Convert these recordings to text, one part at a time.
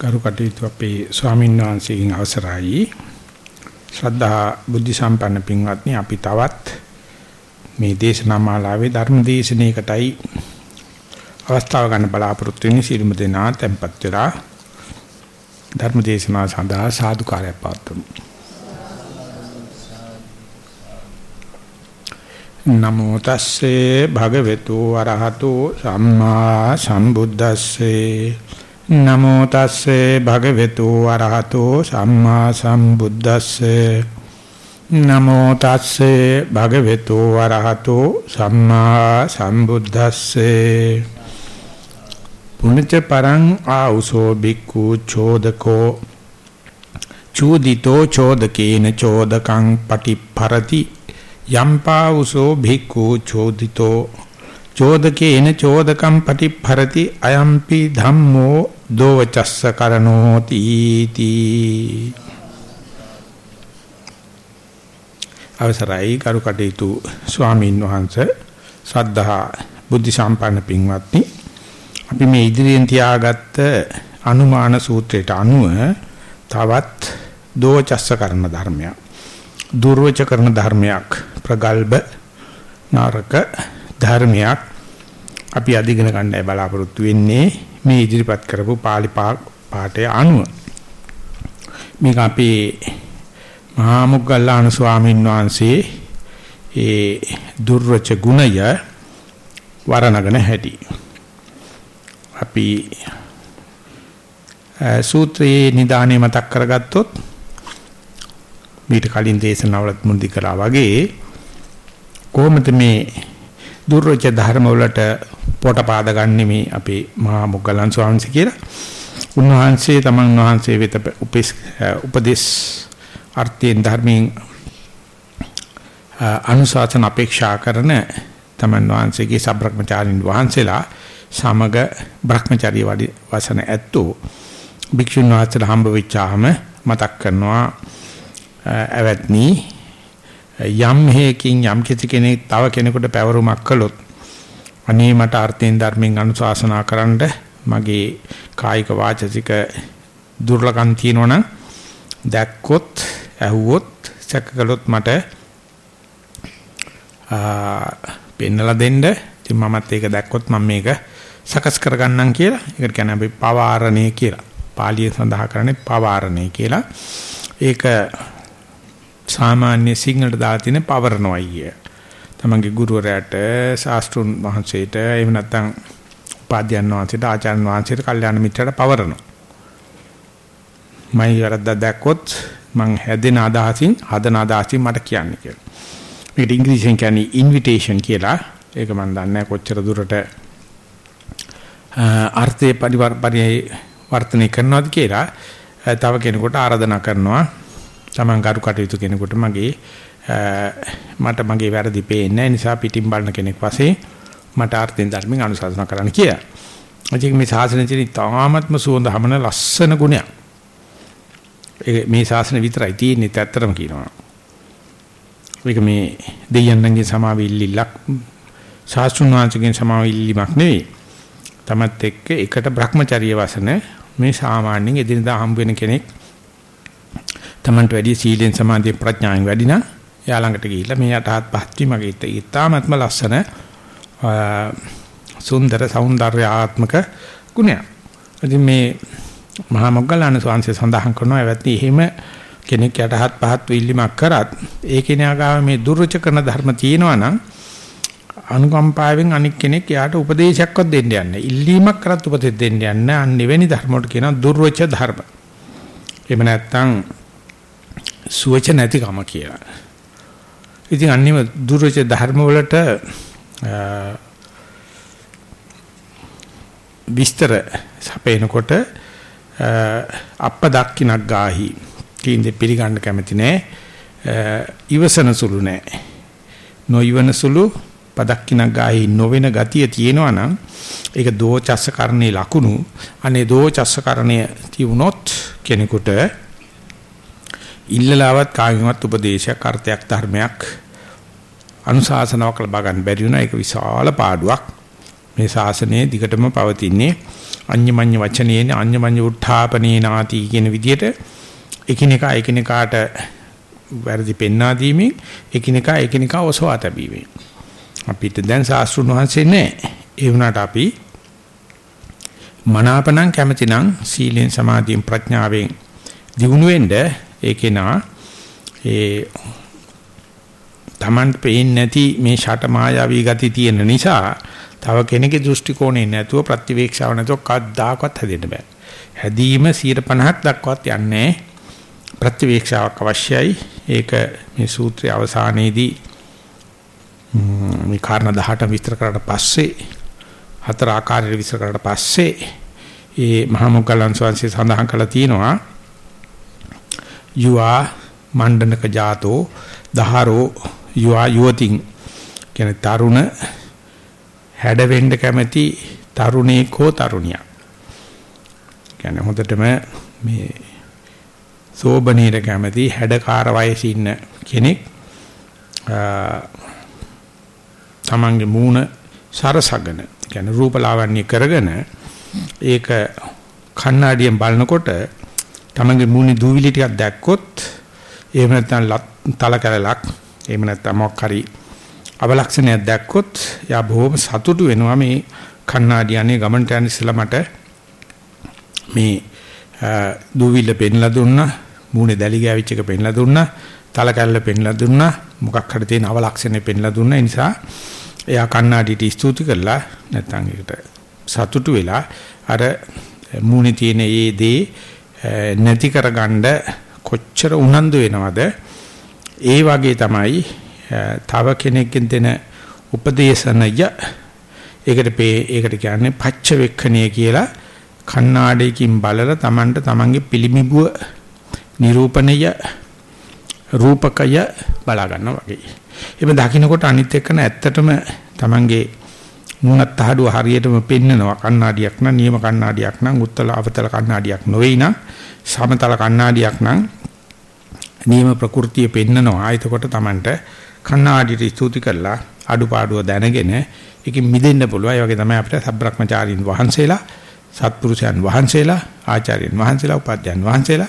ගරු කටයුතු අපේ ස්වාමීන් වහන්සේගෙන් අවසරයි. ශ්‍රද්ධා බුද්ධ සම්පන්න පින්වත්නි අපි තවත් මේ දේශනා මාලාවේ ධර්ම දේශනාවකටයි අවස්ථාව ගන්න බලාපොරොත්තු වෙන්නේ. සිළුම දෙනා tempත් වෙලා ධර්ම දේශනාව සඳහා සාදුකාරයක් පවත්වමු. නමෝ තස්සේ භගවතු වරහතෝ සම්මා සම්බුද්දස්සේ නමෝ තස්සේ භගවතු වරහතෝ සම්මා සම්බුද්දස්සේ. නමෝ තස්සේ භගවතු වරහතෝ සම්මා සම්බුද්දස්සේ. පුඤ්ච පරං ආඋසෝ බික්ඛු චෝදකෝ. චූදිතෝ චෝදකේන චෝදකං පටිපරති. යම්පාවුසෝ භික්ඛු චෝදිතෝ. චෝදකේන චෝදකම් පටිපරති අයම්පි ධම්මෝ දෝවචස්ස කරනෝති තී. අවසරයි කරු කටයුතු ස්වාමීන් වහන්සේ ශ්‍රද්ධා බුද්ධ සම්පන්න පින්වත්නි. අපි මේ ඉදිරියෙන් තියාගත්ත අනුමාන සූත්‍රයට අනුව තවත් දෝචස්ස කරන ධර්මයක්. දුර්වච කරන ධර්මයක් ප්‍රගල්භ නාරක ධර්මයක් අපි අධිගන ගන්නයි බලාපොරොත්තු වෙන්නේ. මේ ඉදිරිපත් කරපු පාලි පාඨය අනුව. මේක අපේ මහා මුගල්ලාන ස්වාමීන් වහන්සේ ඒ දුර්වච ගුණය වරණගෙන හැටි. අපි සූත්‍රයේ නිදානේ මතක් කරගත්තොත් මීට කලින් දේශනාවලත් මුල්දි කළා වගේ කොහොමද මේ දුර්වච ධර්ම වලට පොටපාද ගන්න මේ අපේ මහා මොග්ගලන් ස්වාමීන් වහන්සේ කියලා. උන්වහන්සේ තමන් වහන්සේ වෙත උපදේශ අර්ථයෙන් ධර්මයෙන් අනුශාසන අපේක්ෂා කරන තමන් වහන්සේගේ සබ්‍රක්‍මචාරින් වහන්සේලා සමග භ්‍රමචාරී වඩි වසන ඇත්තෝ භික්ෂුන් වහන්සේලා හම්බ වෙච්චාම මතක් කරනවා ඇවැත්නි යම් හේකින් යම් කිසි කෙනෙක් තව කෙනෙකුට පැවරුමක් කළොත් අනේ මට අර්ථයෙන් ධර්මයෙන් අනුශාසනා කරන්න මගේ කායික වාචසික දුර්ලකම් තියෙනවනම් දැක්කොත් ඇහුවොත් සැකකලොත් මට පෙන්නලා දෙන්න. ඉතින් මමත් ඒක දැක්කොත් මම මේක සකස් කරගන්නම් කියලා. ඒකට කියන්නේ අපි පවාරණය කියලා. පාලියෙන් සඳහන් කරන්නේ පවාරණය කියලා. ඒක සාමාන්‍ය සිංහලට දාලා තියෙන පවරනොයි කිය. තමන්ගේ ගුරුවරයාට ශාස්ත්‍රුන් වහන්සේට එහෙම නැත්නම් උපාධ්‍යයන් වහන්සේට ආචාර්ය වහන්සේට කල්යාණ මිත්‍රට පවරනවා. මම වැරද්දක් දැක්කොත් මං හැදෙන අදහසින් හදන අදහසින් මට කියන්න කියලා. මේකට ඉංග්‍රීසියෙන් කියන්නේ ඉන්විටේෂන් කියලා. ඒක මම දන්නේ කොච්චර දුරට අර්ථේ පරිවර්තනය කරනවද කියලා. තව කෙනෙකුට ආරාධනා කරනවා Taman කරු කටයුතු කෙනෙකුට මගේ මට මගේ වැරදි පේන්නේ නිසා පිටින් බලන කෙනෙක් වශයෙන් මට ආර්ථික ධර්මයෙන් අනුශාසනා කරන්න කියලා. අජික මේ ශාසනය තියෙන තාමත්ම සුවඳ හමන ලස්සන ගුණයක්. ඒ මේ ශාසනය විතරයි තියෙන්නේ ඇත්තටම කියනවා. මේක මේ දෙයයන්ගේ සමාවිල්ලක් ශාස්ත්‍රුන් වහන්සේගෙන් සමාවිල්ලීමක් නෙවෙයි. තමත් එක්ක එකට Brahmacharya වසන මේ සාමාන්‍යයෙන් එදිනදා හම්බ වෙන කෙනෙක් Tamanට වැඩි සීලෙන් සමාධියෙන් ප්‍රඥාවෙන් වැඩි නම් එයා ළඟට ගිහිල්ලා මේ යටහත් පහත් වීම ගීතය ඉතාමත්ම ලස්සන සුන්දර సౌందర్యාත්මක ගුණයක්. ඉතින් මේ මහා මොග්ගල්ලාන ස්වාමීන් සඳහන් කරනවා එවැත්නි එහෙම කෙනෙක් යටහත් පහත් වීලිමක් කරත් ඒ කෙනා ගාව මේ දුර්ච කරන ධර්ම තියෙනවා නම් අනුකම්පාවෙන් අනික් කෙනෙක් යාට උපදේශයක්වත් දෙන්න යන්නේ. ඉල්ලීමක් කරත් උපදෙස් දෙන්න යන්නේ. අන්න එවැනි ධර්ම වලට කියනවා දුර්වච ධර්ම. එහෙම නැත්නම් සුවච නැතිකම කියලා. ඉතින් අන්නේම දුර්වච ධර්ම වලට විස්තර සපේනකොට අප්ප දක්කිනක් ගාහි කීන්දේ පිළිගන්න කැමති නෑ. ඉවසන සුළු නෑ. නොයවන සුළු පදක්කිනක් ගාහි නොවන ගතිය තියෙනවා නම් ඒක දෝචස්ස කරණේ ලකුණු. අනේ දෝචස්ස කරණය තියුණොත් කෙනෙකුට ඉල්ලලාවත් කාගෙන්වත් උපදේශයක් අර්ථයක් ධර්මයක් අනුශාසනාවක් ලබා ගන්න බැරි වුණා. ඒක විශාල පාඩුවක්. මේ ශාසනය දිගටම පවතින්නේ අඤ්ඤමඤ්ඤ වචනේන අඤ්ඤමඤ්ඤ උත්ථාපනේ නාති කියන විදිහට එකිනෙකා එකිනෙකාට වැරදි පෙන්වා දීමෙන් එකිනෙකා එකිනෙකා ඔසවා තැබීමෙන්. අපිට දැන් ශාස්ත්‍රුන් වහන්සේ නැහැ. ඒ වුණාට අපි මනාපණං කැමැතිනම් සීලෙන් සමාධියෙන් ප්‍රඥාවෙන් දිනු වෙන්න ඒකේ නා ඒ Taman පේන්නේ නැති මේ ෂට මායාවී ගති තියෙන නිසා තව කෙනෙකුගේ දෘෂ්ටි කෝණේ නැතුව ප්‍රතිවේක්ෂාව නැතුව කද්දාකවත් හැදෙන්න බෑ. හැදීම 50ක් දක්වත් යන්නේ ප්‍රතිවේක්ෂාවක් අවශ්‍යයි. ඒක මේ සූත්‍රයේ අවසානයේදී මේ කාරණා 18 විස්තර කරලා පස්සේ හතර ආකාරයට විස්තර කරලා පස්සේ ඒ මහා මොග්ගලන් ස්වාමීන් සඳහන් කළා තියෙනවා යුවා මණ්ඩනක ජාතෝ දහරෝ යුවා යුවතින් කියන්නේ තරුණ හැඩ වෙන්න කැමැති තරුණේක හෝ තරුණියක්. කියන්නේ හොඳටම මේ සෝබනීර කැමැති හැඩකාර වයසේ ඉන්න කෙනෙක් තමන්ගේ මූණ සරසගෙන කියන්නේ රූපලාවන්‍ය කරගෙන ඒක කණ්ණාඩියෙන් බලනකොට තමන්ගේ මූණේ දූවිලි ටිකක් දැක්කොත් එහෙම නැත්නම් තල කැලලක් එහෙම නැත්නම් මොකක් හරි අවලක්ෂණයක් දැක්කොත් යා බොහොම සතුටු වෙනවා මේ කණ්ණාඩියනේ ගමන්ට යන ඉස්සලා මට මේ දූවිල්ල පෙන්ලා දුන්නා මූණේ දැලි ගෑවිච්ච එක පෙන්ලා දුන්නා තල කැල්ල පෙන්ලා දුන්නා මොකක් හරි තියෙන අවලක්ෂණේ පෙන්ලා දුන්නා. ඒ නිසා එයා කණ්ණාඩියට ස්තුති කළා. නැත්නම් ඒකට සතුටු වෙලා අර මූණේ තියෙන ඒ දේ නැති කරගන්න කොච්චර උනන්දු වෙනවද ඒ වගේ තමයි තව කෙනෙක්ගෙන් දෙන උපදේශනය ඒකට ඒකට කියන්නේ පච්ච වෙක්ඛණිය කියලා කණ්ණාඩියකින් බලලා Tamanට Tamanගේ පිළිමිබුව නිරූපණය රූපකය බලා ගන්නවා වගේ. එimhe දකින්නකොට අනිත් එක්කන ඇත්තටම Tamanගේ මුණත් තහඩුව හරියටම පෙන්නනවා කණ්ණාඩියක් නම් නියම කණ්ණාඩියක් නම් උත්තල අවතල කණ්ණාඩියක් නොවේ නම් සමතල කණ්ණාඩියක් නම් නියම ප්‍රകൃතිය පෙන්නනවා. එතකොට Tamanට කණ්ණාඩියට ස්තුති කරලා අඩුපාඩුව දැනගෙන ඒකෙන් මිදෙන්න පුළුවන්. ඒ වගේ තමයි අපිට සබ්‍රක්‍මචාරීන් වහන්සේලා, සත්පුරුෂයන් වහන්සේලා, ආචාර්යයන් වහන්සේලා, උපාධ්‍යයන් වහන්සේලා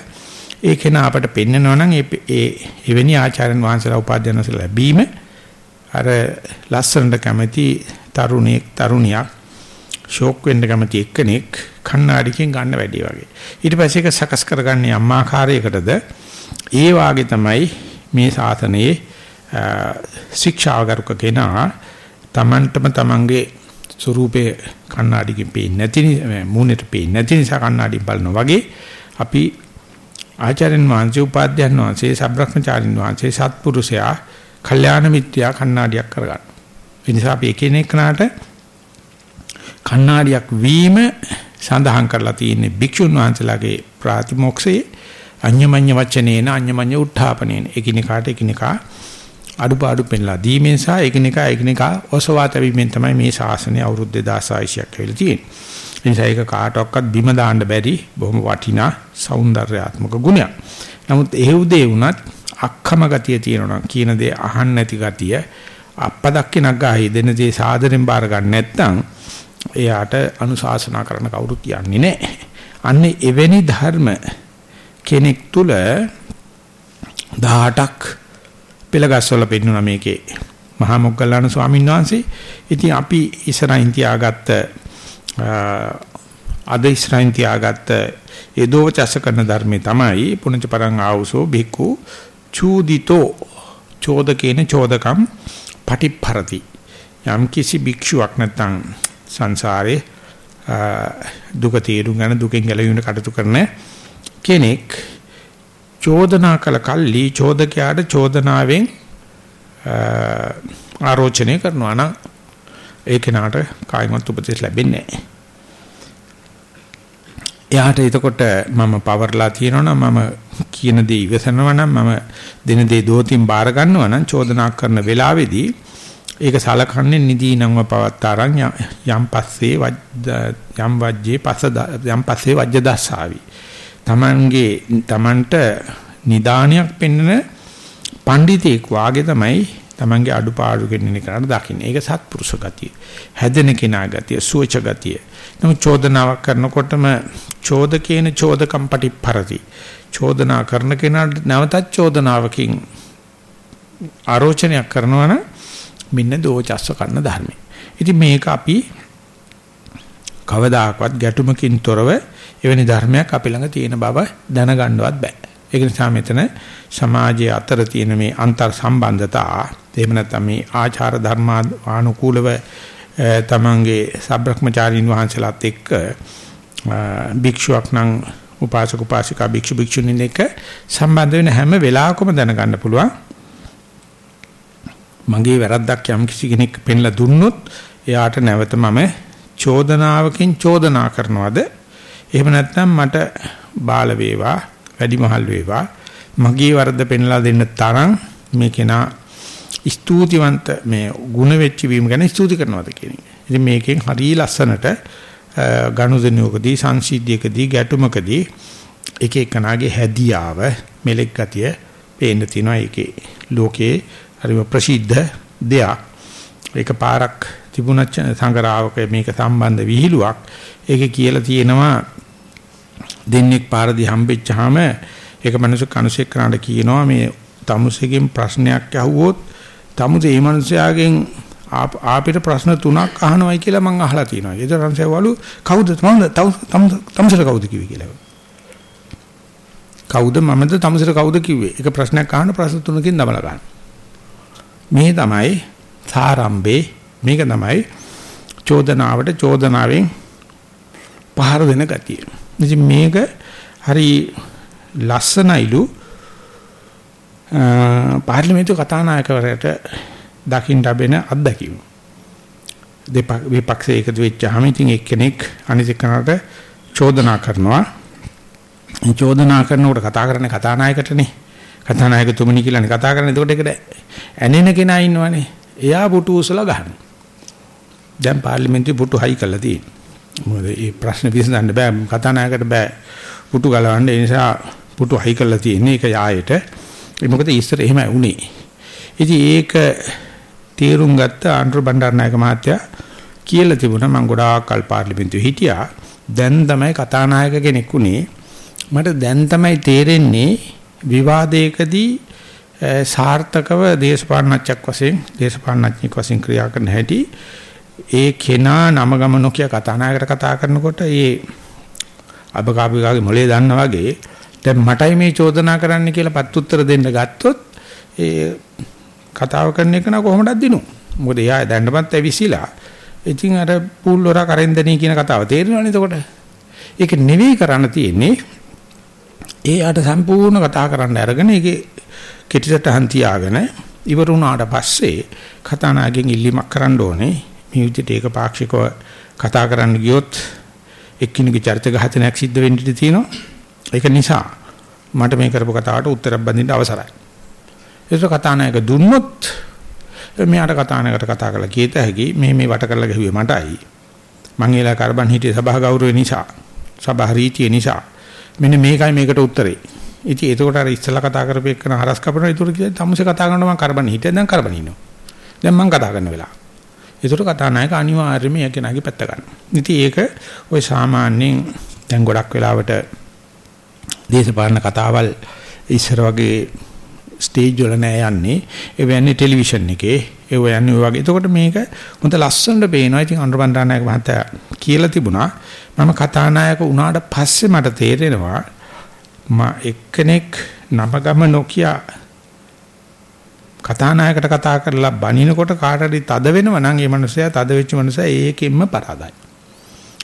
ඒ කෙනා අපට පෙන්නනවා නම් ඒ එවැනි ආචාර්යයන් වහන්සේලා, උපාධ්‍යයන් වහන්සේලා ලැබීම අර ලස්සනට කැමති තරුණියෙක් තරුණියක් ෂෝක් වෙන්න කැමති එක්කෙනෙක් කණ්ණාඩියකින් ගන්න වැඩි වගේ. ඊට පස්සේ ඒක සකස් කරගන්නේ අම්මාකාරයකටද ඒ වාගේ තමයි මේ සාසනයේ ශික්ෂාගරුක කෙනා තමන්ටම තමන්ගේ ස්වරූපේ කණ්ණාඩියකින් පේන්නේ නැති මූණට පේන්නේ නැති නිසා කණ්ණාඩියෙන් බලනවා වගේ අපි ආචාර්යන් වහන්සේ උපාධ්‍යයන් වහන්සේ සබ්‍රක්‍මචාරින් වහන්සේ සත්පුරුෂයා කල්යාණ මිත්‍යා කණ්ණාඩියක් කරගන්න. ඒ නිසා අපි එකිනෙකනාට කණ්ණාඩියක් වීම සඳහන් කරලා තියෙන්නේ භික්ෂුන් වහන්සේලාගේ ප්‍රාතිමොක්ෂයේ අඤ්ඤමඤ්ඤ වචනේන අඤ්ඤමඤ්ඤ උත්ථාපනේන එකිනෙකාට එකිනෙකා අඩුපාඩු පෙන්ලා දීමෙන් සහ එකිනෙකා එකිනෙකා ඔසවා තැබීමෙන් තමයි මේ ශාසනය අවුරුදු 2600ක් වෙලා තියෙන්නේ. ඒ නිසා ඒක කාටවත් බිම දාන්න බැරි බොහොම වටිනා సౌందర్యාත්මක ගුණයක්. නමුත් එහෙවුදේ වුණත් අක්කම ගතිය තියෙනවා කියන දේ අහන්න නැති ගතිය අප්පදක්කේ නගාහි දෙන දේ සාදරෙන් බාර ගන්න නැත්නම් එයාට අනුශාසනා කරන කවුරුත් යන්නේ නැහැ. අන්නේ එවැනි ධර්ම කෙනෙක් තුල 18ක් පෙළගස්වල පෙන්නුනා මේකේ මහා මොග්ගල්ලාන ස්වාමීන් වහන්සේ. ඉතින් අපි ඉස්සරහින් තියාගත්ත අද ඉස්සරහින් තියාගත්ත යදෝ චස කරන ධර්මේ තමයි පුණජ පරං ආවුසෝ බික්කු චූදිතෝ චෝදකේන චෝදකම් පටිපරති යම් කිසි භික්ෂුවක් නැත්නම් සංසාරේ දුක තේරුම් ගන්න දුකෙන් ගැලවීමට කටයුතු කරන කෙනෙක් චෝදනා කළ කල්ලි චෝදකයාට චෝදනාවෙන් ආරෝචනය කරනවා නම් ඒ කෙනාට කායිමත් උපදෙස් ලැබෙන්නේ නැහැ. එයාට එතකොට මම පවර්ලා තියෙනවා නම් මම කියන දේ ඉවසනවා නම් මම දෙන දේ දෝතින් බාර ගන්නවා නම් චෝදනා කරන වෙලාවේදී ඒක සලකන්නේ නිදීනංව පවත්තරන් යම් පස්සේ යම් වජ්ජේ පස යම් පස්සේ වජ්ජ දස්සාවි තමන්ගේ තමන්ට නිදානයක් පෙන්වන පඬිතෙක් වාගේ තමයි තමන්ගේ අඩුපාඩු කෙනෙක් කරන්න දකින්න. ඒක සත්පුරුෂ ගතිය. හැදෙන කෙනා ගතිය, සුවච ගතිය. නමුත් චෝදනාවක් කරනකොටම චෝදකේන චෝදකම් පටිපරති. චෝදනා කරන කෙනාට නැවතත් චෝදනාවකින් ආරෝචනයක් කරනවා නම් මෙන්න දෝචස්ස කරන ධර්මයි. ඉතින් මේක අපි කවදාකවත් ගැටුමකින් තොරව එවැනි ධර්මයක් අපි ළඟ තියෙන බව දැනගන්නවත් බෑ. ඒක නිසා මෙතන සමාජයේ අතර තියෙන මේ අන්තර් සම්බන්ධතා එහෙම නැත්නම් මේ ආචාර ධර්මානුකූලව තමන්ගේ සබ්‍රක්‍මචාරින් වහන්සේලාත් එක්ක භික්ෂුවක් නම් උපාසක උපාසිකා භික්ෂු භික්ෂුණීන් එක්ක සම්බන්ධ වෙන හැම වෙලාවකම දැනගන්න පුළුවන් මගේ වැරද්දක් යම් කිසි කෙනෙක් පෙන්ලා දුන්නොත් එයාට නැවත මම චෝදනාවකින් චෝදනා කරනවද එහෙම නැත්නම් මට බාල වේවා වැඩිමහල් වේවා මගේ වරද පෙන්ලා දෙන්න තරම් මේ කෙනා ස්තුතිවන්ත මේ ಗುಣ වෙච්ච වීම ගැන ස්තුති කරනවාද කියන එක. ඉතින් මේකෙන් හරිය ලස්සනට ගනුදෙනුවකදී සංසිද්ධියකදී ගැටුමකදී එක එකනාගේ හැදියාව මෙලෙක් ගතිය පේන්න තියෙනවා ඒකේ ලෝකේ හරිම ප්‍රසිද්ධ දෙයක්. ඒක පාරක් තිබුණත් සංගරාවක මේක සම්බන්ධ විහිළුවක්. ඒකේ කියලා තියෙනවා දෙන්නෙක් පාරදී හම්බෙච්චාම ඒක මිනිස්සු කනුසෙක් කරාට කියනවා මේ තමුසෙකින් ප්‍රශ්නයක් අහුවොත් තමුසේ මේ මිනිසයාගෙන් ආපිට ප්‍රශ්න තුනක් අහනවයි කියලා මම අහලා තියෙනවා. ඒ තරම්සෙවලු කවුද මම තමුසට කවුද කිව්වේ කියලා. කවුද මමද තමුසට කවුද කිව්වේ? එක ප්‍රශ්නයක් අහන ප්‍රශ්න තුනකින් දමලා ගන්න. මේ තමයි සාරම්භේ මේක තමයි චෝදනාවට චෝදනාවෙන් පහර දෙන ගතිය. ඉතින් මේක හරි ලස්සනයිලු පාර්ලිමේන්තු කතානායකවරයාට දකින්න ලැබෙන අත්දැකීම. දෙපක් විපක්ෂයේ එකතු වෙච්චාම ඉතින් එක්කෙනෙක් අනිත් එක්කනට චෝදනා කරනවා. චෝදනා කරනකොට කතා කරන්නේ කතානායකටනේ. කතානායකතුමනි කියලානේ කතා කරන්නේ. එතකොට ඒකට ඇනෙන කෙනා ඉන්නවනේ. එයා පුටු උසලා ගහනවා. දැන් පාර්ලිමේන්තුවේ පුටු හයි කළා තියෙනවා. මොකද මේ ප්‍රශ්න විසඳන්න බෑ කතානායකට බෑ පුටු ගලවන්න ඒ නිසා පුටු හයි කරලා තියෙන්නේ ඒක යායට ඒ මොකද ඉස්සර එහෙම වුණේ ඉතින් ඒක තීරුම් ගත්ත ආන්ඩ්‍රු බණ්ඩාරනායක මහත්තයා කියලා තිබුණා. මම ගොඩාක් කල් පාර්ලිමේන්තුවේ හිටියා. දැන් තමයි කතානායක කෙනෙක් උනේ මට දැන් තමයි තේරෙන්නේ විවාදයකදී සාර්ථකව දේශපාලනඥයෙක් වශයෙන් දේශපාලනඥයෙක් වශයෙන් ක්‍රියා කරන හැටි. ඒ කෙනා නම ගම නොකිය කතානායකට කතා කරනකොට ඒ අබකාපිකාගේ මොලේ දන්නා වගේ දැන් මටයි මේ චෝදනා කරන්න කියලා පත් උත්තර දෙන්න ගත්තොත් ඒ කතාව කරන එක නා කොහොමදක් දිනු? මොකද එයා දැන්නපත් ඇවිසිලා. ඉතින් අර පූල් වර කරෙන්දනී කියන කතාව තේරෙනවනේ එතකොට. ඒක නෙවෙයි කරන්න තියෙන්නේ. එයාට සම්පූර්ණ කතා කරන්න අරගෙන ඒකේ කෙටිසටහන් තියාගෙන ඉවර වුණාට පස්සේ කතානායකගෙන් ඉල්ලීමක් කරන්න ඕනේ. මේ විදිහට ඒක පාක්ෂිකව කතා කරන්න ගියොත් එක්කිනෙකුගේ චරිත ඝාතනයක් සිද්ධ වෙන්න ඉඩ තියෙනවා. ඒක නිසා මට මේ කරපු කතාවට උත්තරයක් බඳින්න අවසරයි. ඒක කතානායක දුන්නොත් මෙයාට කතානායකට කතා කරලා කීත හැකි මේ මේ වට කරලා ගහුවේ මටයි. මං ඒලා කරබන් හිටියේ සභා ගෞරවය නිසා සභා රීතිය නිසා මෙන්න මේකයි මේකට උත්තරේ. ඉතින් එතකොට අර ඉස්සලා කතා කරපේකන හරස් කපනවා. ඒතර කිව්වා තමුසේ කතා කරනවා මං කරබන් හිටියේ දැන් කරබන් ඉන්නවා. දැන් මං කතා කරන වෙලාව. ඒකට කතානායක අනිවාර්යයෙන්ම ඒ කෙනාගේ පැත්ත ගන්න. ඉතින් ඒක ওই සාමාන්‍යයෙන් දැන් ගොඩක් වෙලාවට දේශපාලන කතාවල් ඉස්සර වගේ ස්ටේජ් වල නෑ යන්නේ. ඒ වෙන්නේ ටෙලිවිෂන් එකේ. ඒ වෙන්නේ ඔය වගේ. එතකොට මේක හොඳ ලස්සනට පේනවා. ඉතින් අනුරබණ්ඩානායක මහත්තයා කියලා තිබුණා. මම කතානායක වුණාට පස්සේ මට තේරෙනවා මම එක්කෙනෙක් නමගම නොකිය කතානායකට කතා කරලා බනිනකොට කාට හරි තද වෙනව නම් ඒ මනුස්සයා තද වෙච්ච මනුස්සයා ඒකෙන්ම පරාදයි.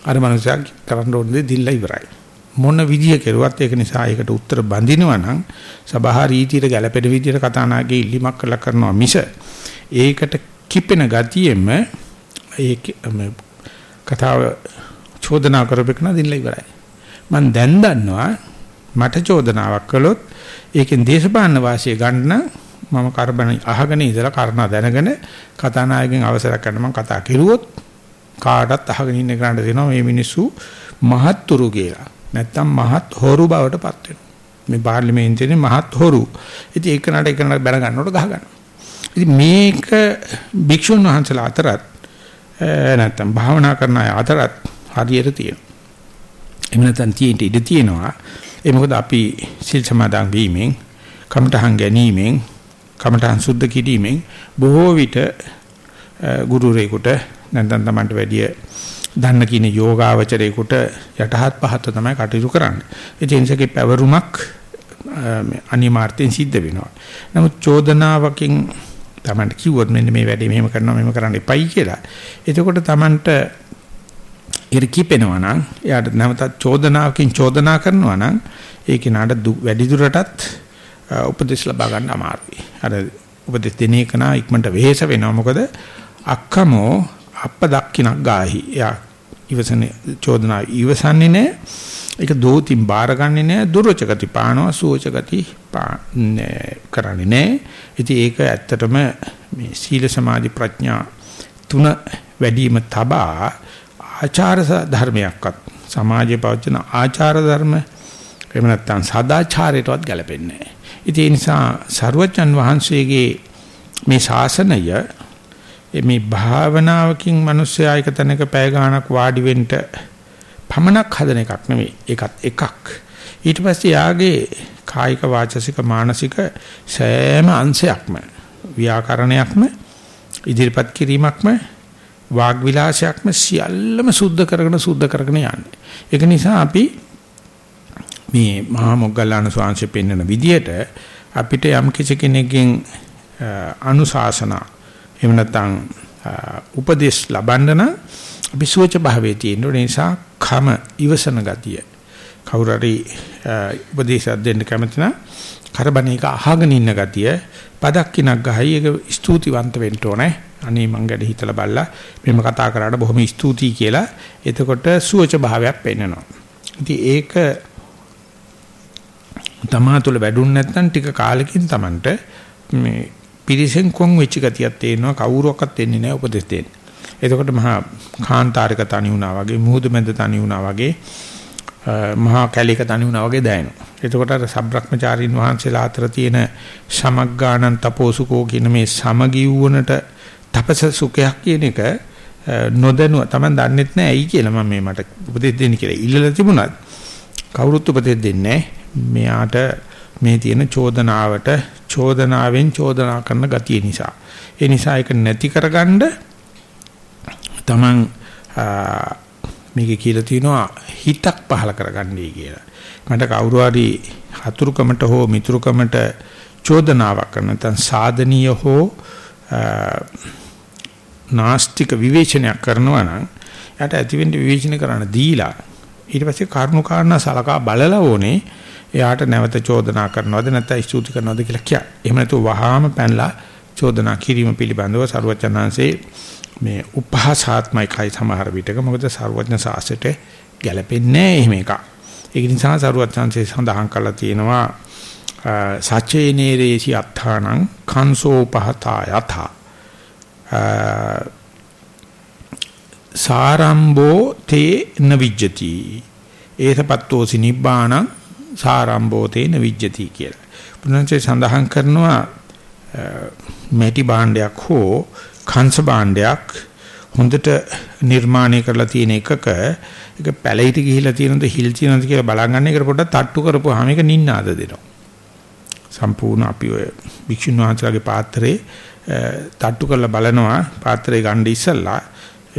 අර මනුස්සයා කරන්න ඕනේ දිල්ලා ඉවරයි. මොන විදිය කෙරුවත් ඒක නිසා ඒකට උත්තර බඳිනවා නම් සබහා රීතියට ගැළපෙන විදියට කතානායකගේ ඉල්ලීමක් කළා කරනවා මිස ඒකට කිපෙන ගතියෙම ඒ කතාව චෝදනා කරපෙකන දිල්ලා ඉවරයි. මම දැන් දන්නවා මට චෝදනාවක් කළොත් ඒකෙන් දේශපාලන වාසිය ගන්න මම කරබන අහගෙන ඉඳලා කරනා දැනගෙන කතානායකගෙන් අවසරයක් ගන්න මම කතා කෙරුවොත් කාටත් අහගෙන ඉන්න කෙනාට දෙනවා මේ මිනිස්සු මහත්තුරු කියලා. නැත්තම් මහත් හොරු බවට පත් වෙනවා. මේ පාර්ලිමේන්තුවේ මහත් හොරු. ඉතින් ඒක නට එක නට බැන ගන්නකොට ගහ ගන්නවා. ඉතින් මේක භික්ෂුන් වහන්සේලා අතරත් නැත්තම් භාවනා කරන අය අතරත් හරියට තියෙනවා. එහෙම නැත්නම් තියෙන්න ඉඩ තියෙනවා. ඒ මොකද අපි සිල් සමාදන් වීමෙන්, කමඨහන් ගැනීමෙන්, කමඨහන් සුද්ධ කිරීමෙන් බොහෝ විට ගුරුරේකට නැත්නම් Tamanට වැඩිය දන්න කියන යෝගාවචරේකට යටහත් පහත් තමයි කටයුතු කරන්නේ. ඒ ජීන්සකේ පැවරුමක් අනිමාර්ථයෙන් සිද්ධ වෙනවා. නමුත් චෝදනාවකින් Tamanට කිව්වොත් මෙන්න මේ වැඩේ මෙහෙම කරනවා මෙහෙම කරන්න එපයි කියලා. එතකොට Tamanට ඉර කිපෙනවා නම් එයාට නැවතත් චෝදනාවකින් චෝදනා කරනවා නම් ඒ කෙනාට වැඩි දුරටත් උපදෙස් ලබා ගන්න අමාරුයි. අර උපදෙස් දෙන එක නා ඉක්මනට වෙහෙස වෙනවා. මොකද අක්කමෝ අප්ප දක්කිනක් ගාහි. එයා ඉවසන චෝදනා ඉවසන්නේ නැහැ. ඒක දෝතින් බාරගන්නේ නැහැ. දුර්වච ගති පානවා සුවච ගති කරන්නේ නැහැ. ඉතින් ඒක ඇත්තටම මේ සීල සමාධි ප්‍රඥා තුන වැඩිම තබා ආචාර ධර්මයක්වත් සමාජයේ පවතින ආචාර ධර්ම එහෙම නැත්නම් සදාචාරයටවත් ගැලපෙන්නේ නැහැ. ඉතින් ඒ නිසා සරුවචන් වහන්සේගේ මේ ශාසනය මේ භාවනාවකින් මිනිස්සයා එක තැනක පැය ගාණක් වාඩි වෙන්න පමණක් හදන එකක් නෙමෙයි. ඒකත් එකක්. ඊට පස්සේ යාගේ කායික වාචසික මානසික සෑම අංශයක්ම ව්‍යාකරණයක්ම ඉදිරිපත් කිරීමක්ම වාග් විලාසයක්ම සියල්ලම සුද්ධ කරගෙන සුද්ධ කරගෙන යන්නේ. ඒක නිසා අපි මේ මහා මොග්ගල්ලාන ස්වාමීන් පෙන්වන විදියට අපිට යම් කිසි කෙනෙක්ගෙන් අනුශාසනා එහෙම නැත්නම් උපදේශ ලබන්න නම් අපි සුවච භාවයේ තියෙන නිසා කම ඉවසන ගතිය. කවුරු හරි උපදේශයක් දෙන්න කැමති නම් කරබන එක අහගෙන ඉන්න ගතිය පදක් කිනක් ගහයි ඒක ස්තුතිවන්ත වෙන්න ඕනේ. අනේ මං ගැඩ හිතලා බලලා මෙහෙම කතා කරාට බොහොම ස්තුතියි කියලා එතකොට සුවච භාවයක් පෙන්වනවා ඉතින් ඒක තමා තුළ වැඩුණ නැත්නම් ටික කාලෙකින් Tamanට මේ පිරිසෙන් කොන් වෙච්ච ගතියක් තේරෙනවා කවුරුවක්වත් එන්නේ නැහැ උපදෙස් දෙන්න. එතකොට මහා කාන්තාරික තනි වුණා වගේ මුහුදු මැද තනි වුණා වගේ මහා කැලික තනි වුණා වගේ දැනෙනවා. එතකොට අර සබ්‍රක්‍මචාරින් වහන්සේලා අතර තියෙන සමග්ගාණන් තපෝසුකෝ කියන මේ සමගිවුණට තපස සුඛයක් කියන එක නොදැනුව තමයි දන්නෙත් නෑ ඇයි කියලා මම මේ මට උපදෙස් දෙන්න කියලා ඉල්ලලා තිබුණත් කවුරුත් උපදෙස් දෙන්නේ මෙයාට මේ තියෙන චෝදනාවට චෝදනාවෙන් චෝදනා කරන ගතිය නිසා. ඒ නිසා ඒක නැති කරගන්න තමන් මේකේ කියලා තියෙනවා හිතක් පහල කරගන්නයි කියලා. මට කවුරු හරි හතුරුකමට හෝ මිතුරුකමට චෝදනාවක් කරන නැත්නම් සාධනීය හෝ නාස්තික විවේචනයක් කරනවා නම් යට ඇතිවෙන්න විවේචන කරන්න දීලා ඊට පස්සේ කරුණු කාරණා සලකා බලලා ඕනේ එයාට නැවත චෝදනා කරනවද නැත්නම් ස්තුති කරනවද කියලා කිය. එහෙම නැතුව වහාම පැනලා චෝදනා කිරීම පිළිබඳව සරුවචනාංශේ මේ උපහාසාත්මකයි සමහර විටක මොකද සරුවචන සාසයට ගැලපෙන්නේ එහෙම එකක්. ඒක නිසා සරුවචනාංශේ සඳහන් කරලා තියෙනවා සච්චේනේරේසි අත්තානං කංසෝ පහතා යත සාරම්භෝ තේ නවිජ්ජති ඒසපත්තෝසි නිබ්බාණං සාරම්භෝතේන විජ්ජති කියලා. පුනන්සේ සඳහන් කරනවා මෙටි භාණ්ඩයක් හෝ කංශ භාණ්ඩයක් හොඳට නිර්මාණය කරලා තියෙන එකක ඒක පැලිට ගිහිලා තියෙනද හිල් තියෙනද කියලා බලන් එකට පොඩ්ඩක් තට්ටු කරපුවාම ඒක නින්නාද දෙනවා. සම්පූර්ණ අපි ඔය භික්ෂුන් වහන්සේලාගේ පාත්‍රේ තට්ටු කරලා බලනවා පාත්‍රේ ගන්න ඉස්සලා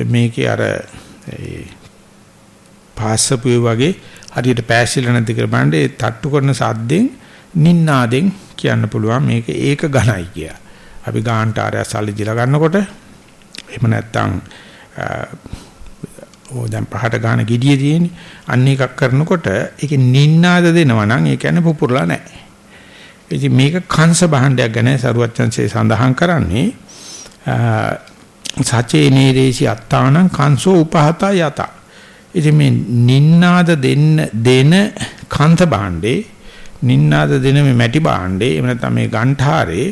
මේකේ අර පාස්සපුවේ වගේ හරියට පෑසිලා නැති කර බලන්න ඒ තට්ටු කරන සද්දෙන් නින්නාදෙන් කියන්න පුළුවන් මේක ඒක ඝනයි කිය. අපි ගාන්ටාරය සල්ලි දීලා ගන්නකොට එහෙම නැත්නම් ඕ දැන් පහට ගන්න gediye තියෙන්නේ අන්න එකක් කරනකොට ඒක නින්නාද දෙනවා නම් ඒ කියන්නේ පුපුරලා නැහැ. ඉතින් මේක කංශ භාණ්ඩයක් ගැන සරුවච්චන්සේ සඳහන් කරන්නේ සචේ නීරේසි අත්තානං කංසෝ උපහත යත ඉතින් මේ නින්නාද දෙන්න දෙන කාන්ත භාණ්ඩේ නින්නාද දෙන මේ මැටි භාණ්ඩේ එහෙම නැත්නම් මේ ගණ්ඨාරේ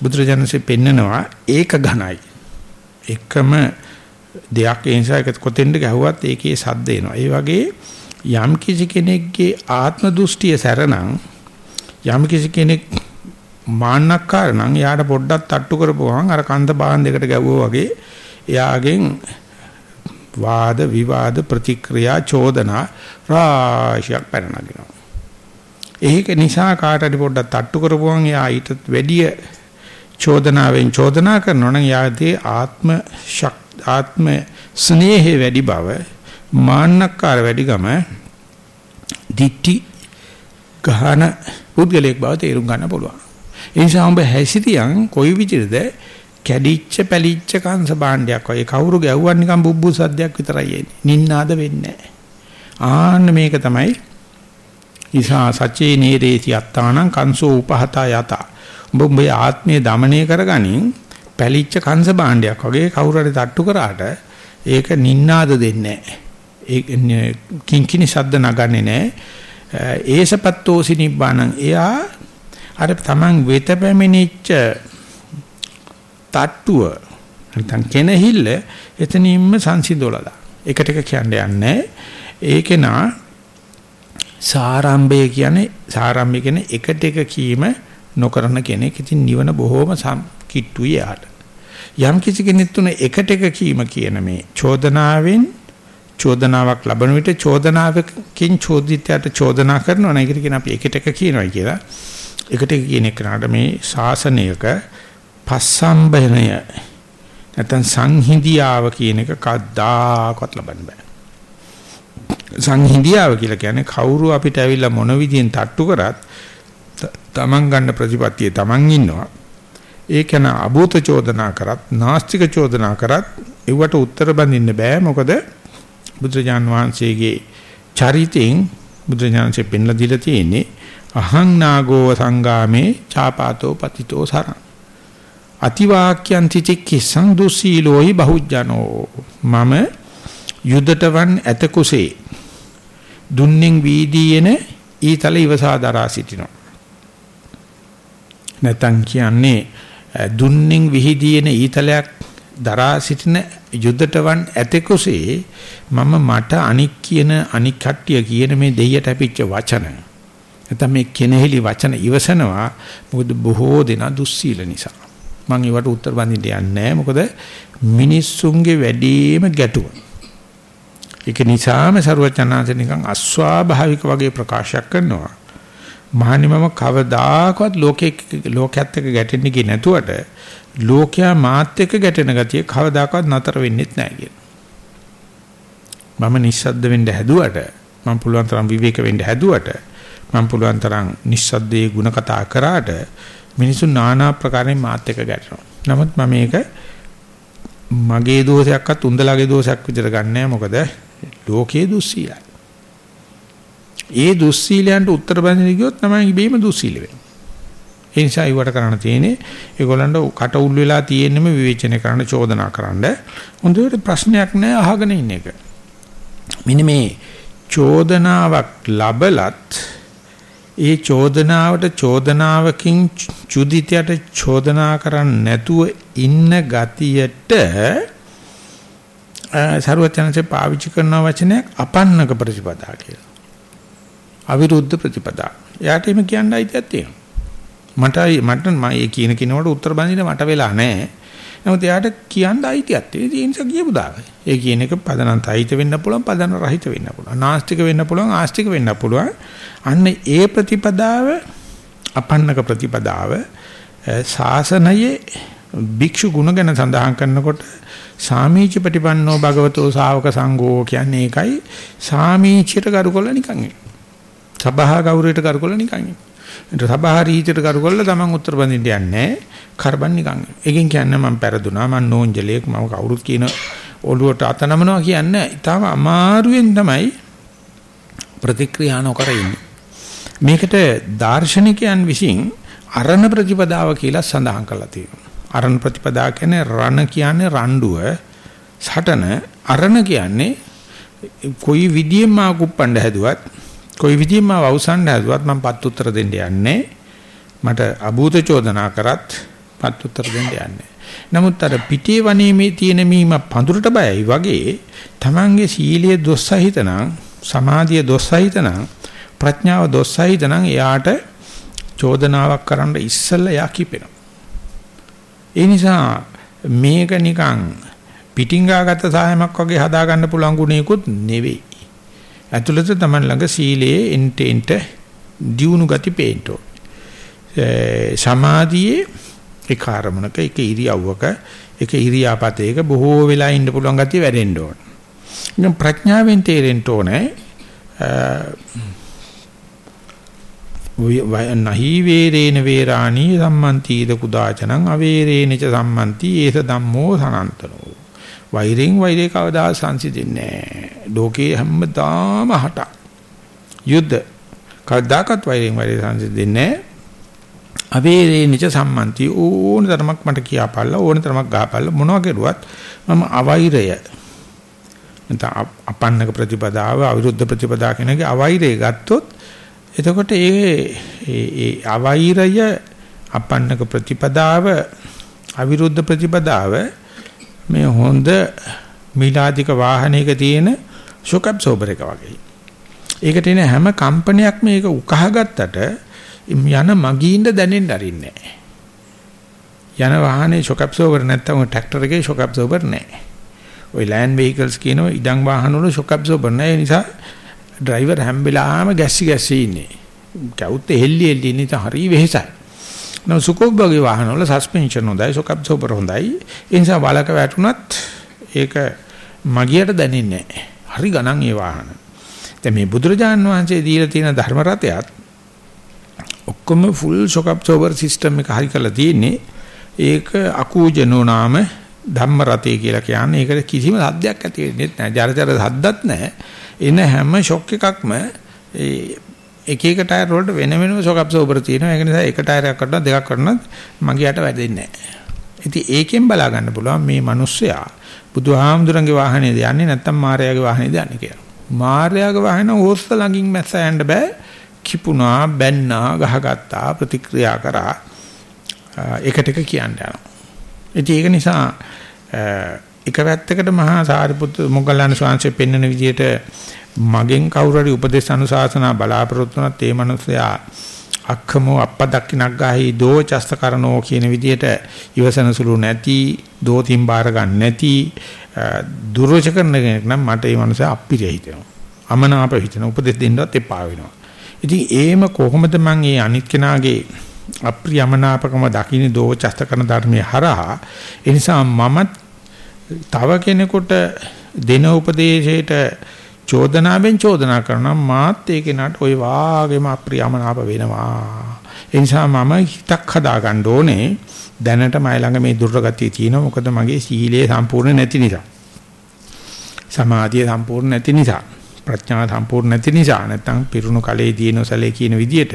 බුදුරජාණන්සේ පෙන්නනවා ඒක ඝනයි. එකම දෙයක් ඒ නිසා ඒක කොතෙන්ද ගැහුවත් ඒකේ සද්ද එනවා. ඒ වගේ යම් කිසි කෙනෙක්ගේ ආත්ම දෘෂ්ටිය සැරනම් යම් කිසි කෙනෙක් මාන්නක්කාර නම් යාට පොඩ්ඩක් තට්ටු කරපුවාම අර කන්ද බාහන් දෙකට ගැවුවා වගේ එයාගෙන් වාද විවාද ප්‍රතික්‍රියා චෝදනා රාශියක් පැන නගිනවා. ඒක නිසා කාට හරි පොඩ්ඩක් තට්ටු කරපුවාම එයා ඊටත් වැඩිය චෝදනාවෙන් චෝදනා කරනවා නම් යාදී ආත්ම ශක් ආත්ම ස්නේහේ වැඩි බව මාන්නක්කාර වැඩිකම දිටි ගහන පුද්ගලයෙක් බව තේරුම් ගන්න පුළුවන්. ඒ නිසා ඔබ හැසිරියන් කොයි විදිහද කැඩිච්ච පැලිච්ච කංශ භාණ්ඩයක් වගේ කවුරු ගැව්වන් නිකන් බුබ්බු සද්දයක් විතරයි එන්නේ. නින්නාද වෙන්නේ ආන්න මේක තමයි ඉසා සචේ නීරේති අත්තානං කංශෝ උපහතා යත. උඹ උඹේ ආත්මය দমনය කරගනින් පැලිච්ච කංශ භාණ්ඩයක් වගේ කවුරු හරි තට්ටු කරාට ඒක නින්නාද දෙන්නේ නැහැ. ඒ කිංකිණි සද්ද නගන්නේ නැහැ. ඒසපත්තෝසි නිබ්බාණං එයා අර තමන් වෙත පැමිණිච්ච තට්ටුව නැත්නම් කෙනහිල්ල එතනින්ම සංසිඳවලා එකට එක කියන්නේ යන්නේ. ඒකේ නා සාරම්භය කියන්නේ සාරම්භය කියන්නේ එකට එක කීම නොකරන කෙනෙක්. ඉතින් නිවන බොහෝම කිට්ටුයි යාට යම් කිසි කෙනෙක් තුන එකට එක කීම කියන මේ චෝදනාවෙන් චෝදනාවක් ලබන විට චෝදනාවකින් චෝදිතයට චෝදනා කරනවා නේද කියන අපි එකට එක කියනවා කියලා. එකට එක කියන එකට මේ ශාසනයක පස්සම්බයනය නැත්නම් සංහිඳියාව කියන එක කද්දාකවත් ලබන්න බෑ. සංහිඳියාව කියලා කියන්නේ කවුරු අපිට ඇවිල්ලා මොන විදියෙන් තට්ටු කරත් තමන් ගන්න ප්‍රතිපත්තියේ තමන් ඉන්නවා. ඒක න අභූත චෝදනා කරත් නාස්තික චෝදනා කරත් ඒවට උත්තර බඳින්න බෑ මොකද බුදුරජාන් වහන්සේගේ චරිතෙන් බුදුරජාන්සේ පෙන්ලා දීලා තියෙන්නේ අහං නාගෝ සංගාමේ චාපාතෝ පතිතෝ සරං අතිවාක්‍යං තිචික්ඛිසං දුස්සීලෝහි බහුජනෝ මම යුදටවන් ඇත කුසේ දුන්නින් වීදීන ඊතල ඉවසා දරා සිටිනවා. නැතන් කියන්නේ දුන්නින් විහිදීන ඊතලයක් දරා සිටින යුදටවන් ඇතෙකුසේ මම මට අනික් කියන අනික් කට්ටිය කියන මේ දෙයියට අපිච්ච වචන. නැත්නම් මේ කෙනෙහිලි වචන ඉවසනවා. මොකද බොහෝ දෙනා දුස්සීල නිසා. මම ඒවට උත්තර බඳින්න යන්නේ මොකද මිනිස්සුන්ගේ වැඩිම ගැටුව. ඒක නිසාම ਸਰවචනාංශ නිකන් අස්වාභාවික වගේ ප්‍රකාශයක් කරනවා. මහණිමම කවදාකවත් ලෝකේ ලෝකයේත් එක්ක ගැටෙන්නේ කි නැතුවට ලෝකයා මාත් එක්ක ගැටෙන ගතිය කවදාකවත් නතර වෙන්නේත් නැහැ කියන. මම නිස්සද්ද වෙන්න හැදුවට මම පුළුවන් තරම් විවේක වෙන්න හැදුවට මම පුළුවන් තරම් නිස්සද්දේ ಗುಣ කතා කරාට මිනිස්සු নানা ආකාරයෙන් මාත් එක්ක ගැටෙනවා. නමුත් මම මේක මගේ දෝෂයක්වත් උන්දලාගේ දෝෂයක් විදිහට ගන්නෑ මොකද ලෝකයේ දුස්සීලයි. ඒ දුස්සීලයන්ට උත්තර බඳින්න ගියොත් තමයි ඉබේම දුස්සීල වෙන්නේ. ඒ නිසා ඉවට කරන්න තියෙන්නේ ඒගොල්ලන්ට කට උල් වෙලා තියෙන්නම විවේචනය කරන්න චෝදනා කරන්න. හොඳට ප්‍රශ්නයක් නෑ අහගෙන ඉන්න එක. මෙන්න මේ චෝදනාවක් ලබලත් ඒ චෝදනාවට චෝදනාවකින් චුදිතයට චෝදනා කරන්නේ නැතුව ඉන්න ගතියට සරුවචනසේ පාවිච්චි කරන වචනයක් අපන්නක ප්‍රතිපදා කියලා. අවිරුද්ධ ප්‍රතිපදා. එයාට එහෙම කියන්න අයිතියක් තියෙනවා. මට මට මම ඒ කියන කිනවට උත්තර බඳින්න මට වෙලා නැහැ. නමුත් එයාට කියන්න අයිතියක් තියෙනවා. ඒ නිසා කියපු දාගයි. ඒ කියන එක පදනම් තයිත වෙන්න පුළුවන්, පදනම් රහිත වෙන්න පුළුවන්. නාස්තික වෙන්න පුළුවන්, ආස්තික වෙන්න පුළුවන්. අන්න ඒ ප්‍රතිපදාව අපන්නක ප්‍රතිපදාව ශාසනයේ භික්ෂු ගුණ ගැන සඳහන් කරනකොට සාමීච ප්‍රතිපන්නෝ භගවතෝ ශාවක සංඝෝ කියන්නේ ඒකයි සාමීචයට කරු කොල්ල නිකන් ඒ. සබහා ගෞරවයට කරු කොල්ල නිකන් ඒ. ඒත් සබහා රීතියට කරු කොල්ල තමන් උත්තර බඳින්න යන්නේ කරබන් නිකන්. එකෙන් කියන්නේ මම පෙරදුනා මම නෝන්ජලයක් මම කවුරුත් කියන ඔළුවට අත නමනවා කියන්නේ ඊටම අමාරුවෙන් තමයි ප්‍රතික්‍රියා නොකර ඉන්නේ. මේකට දාර්ශනිකයන් විසින් අරණ ප්‍රතිපදාව කියලා සඳහන් කරලා තියෙනවා. අරණ ප්‍රතිපදාව කියන්නේ රණ කියන්නේ රණ්ඩුව සටන අරණ කියන්නේ කොයි විදියෙම මා කුප්පණ්ඩ හැදුවත් කොයි විදියෙම මා වවුසන්න හැදුවත් මම පත් උත්තර දෙන්න යන්නේ මට අභූත චෝදනා කරත් පත් උත්තර දෙන්න යන්නේ නමුත් අර පිටේ වනේ මේ තියෙන මීම පඳුරට බයයි වගේ Tamange සීලයේ දොස් සහිතනම් සමාධිය දොස් සහිතනම් ප්‍රඥාව දොස් සහිතනම් එයාට චෝදනාවක් කරන්න ඉස්සෙල්ලා යා කිපෙනවා. ඒ නිසා මේක නිකන් පිටින් ගාගත්ත සායමක් වගේ හදා ගන්න පුළුවන් ගුණයකුත් නෙවෙයි. ඇතුළත Taman ළඟ සීලයේ එන්ට එන්ට දියුණු ගති පේන්න සමාධියේ ඒ කාර්මණක එක ඉරියව්වක එක ඉරියාපතේක බොහෝ වෙලා ඉන්න පුළුවන් ගතිය වැඩෙන්න ඕන. ඉතින් ප්‍රඥාවෙන් තේරෙන්න ඕනේ නහි වේරේන වේරාණී සම්මන්තිද කුදාචනං අවේරේනච සම්මන්ති ඒස ධම්මෝ සනන්තනෝ වෛරෙන් වෛරේ කවදා සංසිඳෙන්නේ නැහැ. ලෝකේ හැමදාම හට. යුද්ධ. කවදාකවත් වෛරෙන් වෛරේ සංසිඳෙන්නේ නැහැ. අවේරේනච සම්මන්ති ඕන තරමක් මට කියාපල්ලා ඕන තරමක් ගහපල්ලා මොනවා කරුවත් මම අවෛරය. නැත්නම් අපන්නක ප්‍රතිපදාව අවිරුද්ධ ප්‍රතිපදා කෙනගේ අවෛරය ගත්තොත් එතකොට ඒ ඒ අවෛරය අපන්නක ප්‍රතිපදාව අවිරුද්ධ ප්‍රතිපදාව මේ හොඳ මිලාදික වාහනයක තියෙන ෂොක් ඇබ්සෝබර් එක වගේ. ඒකට එන හැම කම්පනයක් මේක උකහාගත්තට යන මගීන්ද දැනෙන්න අරින්නේ යන වාහනේ ෂොක් ඇබ්සෝබර් නැත්තම් ට්‍රැක්ටර් එකේ ෂොක් ඇබ්සෝබර් නැහැ. ওই ලෑන්ඩ් වෙහිකල්ස් කියනවා ඉඩම් වාහන වල ෂොක් ඇබ්සෝබර් නැහැ. ඒ නිසා ඩ්‍රයිවර් හැම වෙලාවෙම ගැස්සි ගැස්සි ඉන්නේ. කවුත් හෙල්ලි හෙල්ලි ඉන්නේ හරි වෙහෙසයි. නෝ සුකෝබ්බගේ වාහන වල සස්පෙන්ෂන් හොඳයි, ෂොක් ඇබ්සෝබර් හොඳයි. ඒ නිසා බලක වැටුණත් ඒක මගියට දැනෙන්නේ නැහැ. හරි ගණන් ඒ වාහන. දැන් මේ බුදුරජාන් වහන්සේ දීලා තියෙන ධර්ම රතයත් ඔක්කොම ෆුල් ෂොක් ඇබ්සෝබර් සිස්ටම් එක හරි කරලා තියෙන්නේ. ඒක අකූජනෝ නාම ධම්ම රතේ කියලා කියන්නේ ඒකට කිසිම සද්දයක් ඇති වෙන්නේ නැහැ. ජරජර සද්දත් නැහැ. එන හැම ෂොක් එකක්ම ඒ එක එක ටයර් වලට වෙන වෙනම ෂොක් ඇබ්සෝබර් තියෙනවා. ඒක නිසා එක ටයරයක් කරනවා දෙකක් කරනවා මගියට වැදෙන්නේ නැහැ. ඉතින් ඒකෙන් බලා ගන්න පුළුවන් මේ මිනිස්සයා බුදුහාමුදුරන්ගේ වාහනේද යන්නේ නැත්නම් මාර්යාගේ වාහනේද යන්නේ කියලා. මාර්යාගේ වාහන ඕස්ත ළඟින් මැස්ස යන්න බෑ. කිපුණා, බැන්නා, ගහගත්තා, ප්‍රතික්‍රියා කරා. එකට එක කියන්න යනවා. ඉතින් ඒක නිසා එක පැත්තකට මහා සාරිපුත්තු මොග්ගල්ලාන ස්වාමීන් පෙන්වන විදිහට මගෙන් කවුරු හරි උපදේශ අනුශාසනා බලාපොරොත්තු වුණත් ඒ මනුස්සයා අක්ඛමෝ අප්පදක්කිනක් ගාහි දෝචස්ත කරනෝ කියන විදිහට ඉවසන සුළු නැති දෝතින් බාර ගන්න නැති දුර්වච කරන කෙනෙක් නම් මට ඒ මනුස්සයා අප්පිරිය හිතෙනවා. අමනාප හිතෙනවා. උපදෙස් දෙන්නවත් එපා වෙනවා. ඉතින් ඒම කොහොමද මම මේ අනිත් කෙනාගේ අප්‍රියමනාපකම දකින්න දෝචස්ත කරන ධර්මයේ හරහා ඒ නිසා මමත් තව කෙනෙකුට දෙන උපදේශයට චෝදනාවෙන් චෝදනා කරනවා මාත් ඒ කෙනාට ওই වාගේම අප්‍රියමනාප වෙනවා. ඒ නිසා මම හිතක් හදා ගන්න ඕනේ දැනට මයි ළඟ මේ දුර්ගතිය තියෙනවා මොකද මගේ සීලය සම්පූර්ණ නැති නිසා. සමාධිය සම්පූර්ණ නැති නිසා. ප්‍රඥාව සම්පූර්ණ නැති නිසා නැත්තම් පිරුණු කලේ දිනන සැලේ කියන විදියට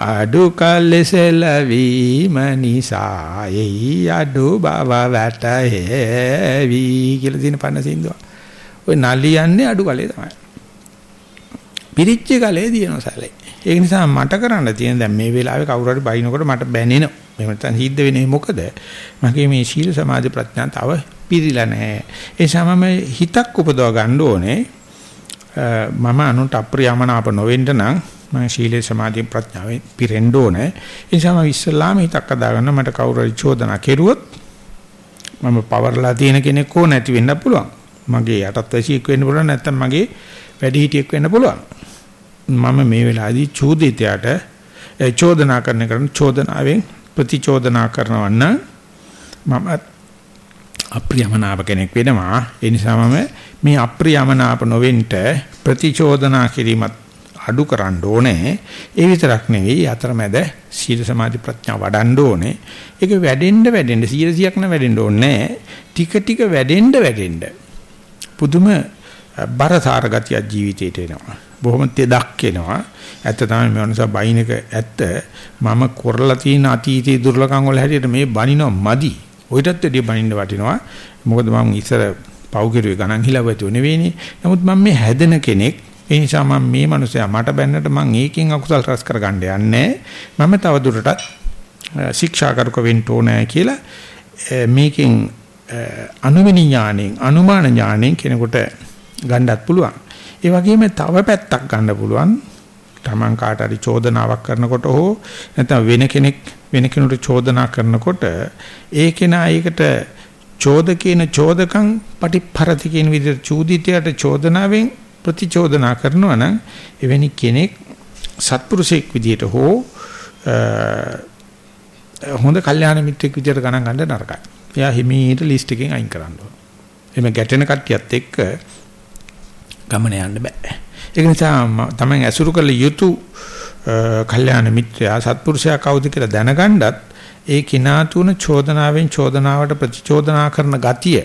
අඩු කල්සෙලවීම නිසා එයි අඩු බව වැටහෙවි කියලා දින පන්න සින්දුව. ඔය නලියන්නේ අඩු කලේ තමයි. පිරිච්ච කලේ දිනන සැලේ. ඒක නිසා මට කරන්න තියෙන දැන් මේ වෙලාවේ කවුරු හරි බයිනකොට මට බැනෙනවා. එහෙම නැත්නම් හිද්ද වෙන්නේ මොකද? මගේ මේ සීල සමාධි ප්‍රඥා තව පිරීලා නැහැ. ඒ නිසා මම හිතක් උපදව ගන්න ඕනේ. මම අනුන්ට අප්‍රියමනාප නොවෙන්න නම් මම ශීලයේ සමාධිය ප්‍රඥාවෙන් පිරෙන්න ඕනේ. ඒ නිසා මම ඉස්සල්ලාම හිතක් අදාගන්න මට කවුරු හරි චෝදනා කෙරුවොත් මම පවර්ලා තියෙන කෙනෙක් හෝ නැති වෙන්න පුළුවන්. මගේ යටත් වැසියෙක් වෙන්න පුළුවන් නැත්නම් මගේ වැඩිහිටියෙක් වෙන්න පුළුවන්. මම මේ වෙලාවේදී චෝදිතයට චෝදනා කරන කරන චෝදනාවෙන් ප්‍රතිචෝදනා කරනවා නම් මම අප්‍රියමනාප කෙනෙක් වෙනවා. ඒ නිසා මම මේ අප්‍රියමනාප නොවෙන්න ප්‍රතිචෝදනා කිරීමත් අඩු කරන්න ඕනේ. ඒ විතරක් නෙවෙයි අතරමැද සීල සමාධි ප්‍රඥා වඩන්න ඕනේ. ඒක වැඩෙන්න වැඩෙන්න 100ක් න වැඩෙන්න ඕනේ. ටික ටික වැඩෙන්න වැඩෙන්න. පුදුම බරසාර ගතිය ජීවිතේට එනවා. බොහොම තෙදක් එනවා. ඇත්ත තමයි මේ මනුස්සා බයිනක ඇත්ත මම කරලා තියෙන අතීතයේ දුර්ලභකම් වල හැටියට මේ බනිනව මදි. ඔයිටත් වැඩිය බනින්න වටිනවා. මොකද මම ඉස්සර පෞගිරුවේ ගණන් හිලවතු නෙවෙයිනේ. නමුත් මම මේ හැදෙන කෙනෙක්. ඒ නිසා මම මේ මනුස්සයා මට බැන්නට මම ඒකෙන් අකුසල් රැස් කරගන්න යන්නේ. මම තව දුරටත් ශික්ෂාකරක වෙන්න ඕනේ කියලා මේකෙන් අනුමිනි ඥාණයෙන් අනුමාන ඥාණයෙන් කෙනෙකුට ගන්නත් පුළුවන්. ඒ වගේම තව පැත්තක් ගන්න පුළුවන්. Taman කාට හරි චෝදනාවක් කරනකොට හෝ නැත්නම් වෙන කෙනෙක් වෙන කෙනෙකුට චෝදනා කරනකොට ඒ කෙනා ඒකට චෝදකේන චෝදකං පටිපරති කියන විදිහට චූදිතයට චෝදනාවෙන් ප්‍රතිචෝදනා කරනවා නම් එවැනි කෙනෙක් සත්පුරුෂයෙක් විදිහට හෝ හොඳ කල්යාණ මිත්‍රෙක් විදිහට ගණන් ගන්න නරකයි. එයා හිමීට ලිස්ට් එකෙන් අයින් කරන්න ඕන. එimhe ගැටෙන කට්ටියත් එක්ක ගමන යන්න බෑ. ඒක නිසා තමයි ඇසුරු කළ යුතු කල්යාණ මිත්‍රයා සත්පුරුෂයා කවුද කියලා දැනගන්නත් ඒ කිනා තුන චෝදනාවෙන් චෝදනාවට ප්‍රතිචෝදනා කරන ගතිය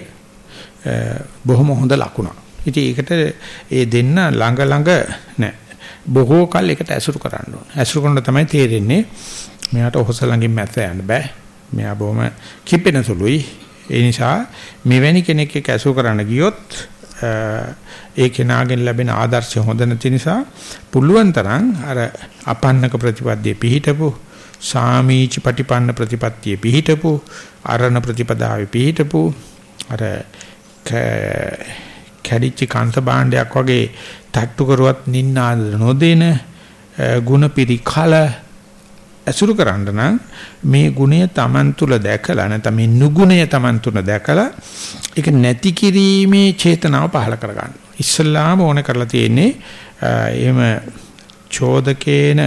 බොහොම හොඳ ලකුණක්. ඉතින් ඒකට ඒ දෙන්න ළඟ ළඟ නෑ බොහෝ කල් එකට ඇසුරු කරන්න ඕන. ඇසුරු කරන තමයි තේරෙන්නේ මෙයාට ඔහොස ළඟින් මැස්ස යන්න බෑ. මෙයා බොහොම කිපෙන සුළුයි. ඒ නිසා මෙවැනි කෙනෙක් එක්ක ඇසුරු කරන්න ගියොත් ඒ කෙනාගෙන් ලැබෙන ආදර්ශය හොඳ නැති නිසා පුළුවන් තරම් අර අපන්නක ප්‍රතිපද්තිය පිහිටපු සාමීච පටිපන්න ප්‍රතිපත්තිය පිහිටපු අරණ ප්‍රතිපදාවේ පිහිටපු අර කැඩිච්ච කාන්ත භාණ්ඩයක් වගේ තට්ටු කරුවත් නින්නාද නොදෙන ಗುಣපිරි කල ඇසුරු කරන්න නම් මේ ගුණය Taman තුල දැකලා නැත්නම් මේ නුගුණය Taman තුල දැකලා ඒක නැති කිරීමේ චේතනාව පහළ කරගන්න. ඉස්සල්ලාම ඕන කරලා තියෙන්නේ එහෙම චෝදකේන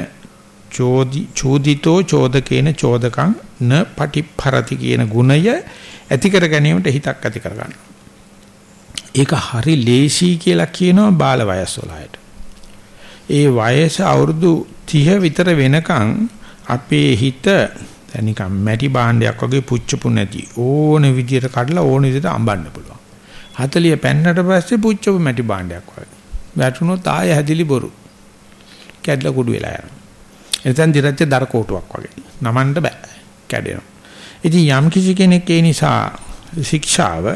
චෝදි චෝදිතෝ චෝදකේන චෝදකං න පටිපරති කියන ගුණය ඇති කර ගැනීමට හිතක් ඇති කර ගන්න. ඒක හරි ලේසි කියලා කියනවා බාල වයස් වලට. ඒ වයස අවුරුදු 30 විතර වෙනකන් අපේ හිත නිකන් මැටි භාණ්ඩයක් වගේ පුච්චපු නැති ඕන විදියට කඩලා ඕන විදියට අඹන්න පුළුවන්. 40 පෙන්නට පස්සේ පුච්චපු මැටි භාණ්ඩයක් වගේ. වැටුනොත් ආය හැදිලි බොරු. කැඩලා කුඩු වෙලා යනවා. එතෙන් දිරච්ච දර කෝටුවක් වගේ. නමන්න බෑ. කැඩෙනවා. ඉතින් යම් කිසි කෙනෙක් ඒ නිසා ශික්ෂාව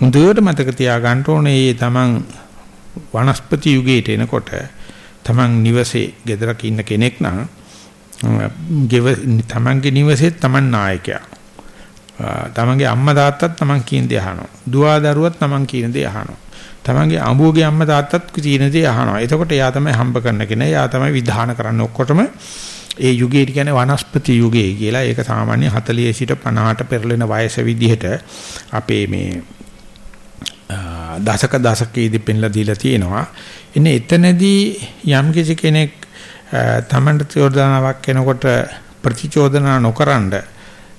හොඳට මතක තියාගන්න ඕනේ මේ තමන් වනස්පති යුගයට එනකොට තමන් නිවසේ ගෙදරක ඉන්න කෙනෙක් නම් ගෙව තමන්ගේ නිවසේ තමන් නායකයා. තමන්ගේ අම්මා තාත්තත් තමන් කියන දේ අහනවා. දුවා දරුවත් තමන් කියන දේ අහනවා. තමන්ගේ අඹුවගේ අම්මා තාත්තත් කියන දේ අහනවා. එතකොට එයා තමයි හම්බ කරන කෙනා. එයා තමයි විධාන කරන්නේ ඔක්කොටම. ඒ යුගයේ කියන්නේ වනස්පති යුගය කියලා. ඒක සාමාන්‍ය 40 සිට 50ට පෙරලෙන වයස විදිහට අපේ මේ දශක දශකයේදී පෙන්ලා දීලා තියෙනවා. ඉන්නේ එතනදී යම් කිසි කෙනෙක් තමන්ට චෝදනාවක් එනකොට ප්‍රතිචෝදනා නොකරනද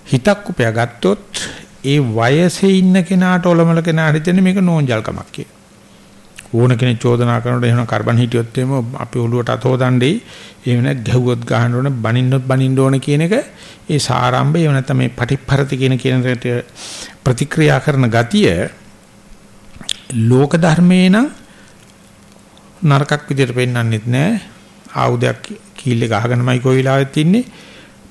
හිතක් උපයා ගත්තොත් ඒ වයසේ ඉන්න කෙනාට ඔලමල කෙනාට හිතෙන්නේ මේක නෝන්ජල්කමක් කියලා. ඕන කෙනෙක් චෝදනා කරනකොට එහෙනම් කාබන් හිටියොත් එimhe අපි ඔළුවට අත හොදන්නේ එහෙම නැත් ගැහුවොත් ගහන්න ඕන බනින්නොත් බනින්න ඕන කියන එක ඒ සාරම්භය එහෙම නැත්නම් මේ පටිපරති කියන කෙනට ප්‍රතික්‍රියා කරන ගතිය ලෝක ධර්මේ නම් නරකක් විදිහට පෙන්වන්නෙත් නෑ. ආයුධයක් කීල්ලේ ගහගෙනමයි කොයි වෙලාවෙත් ඉන්නේ.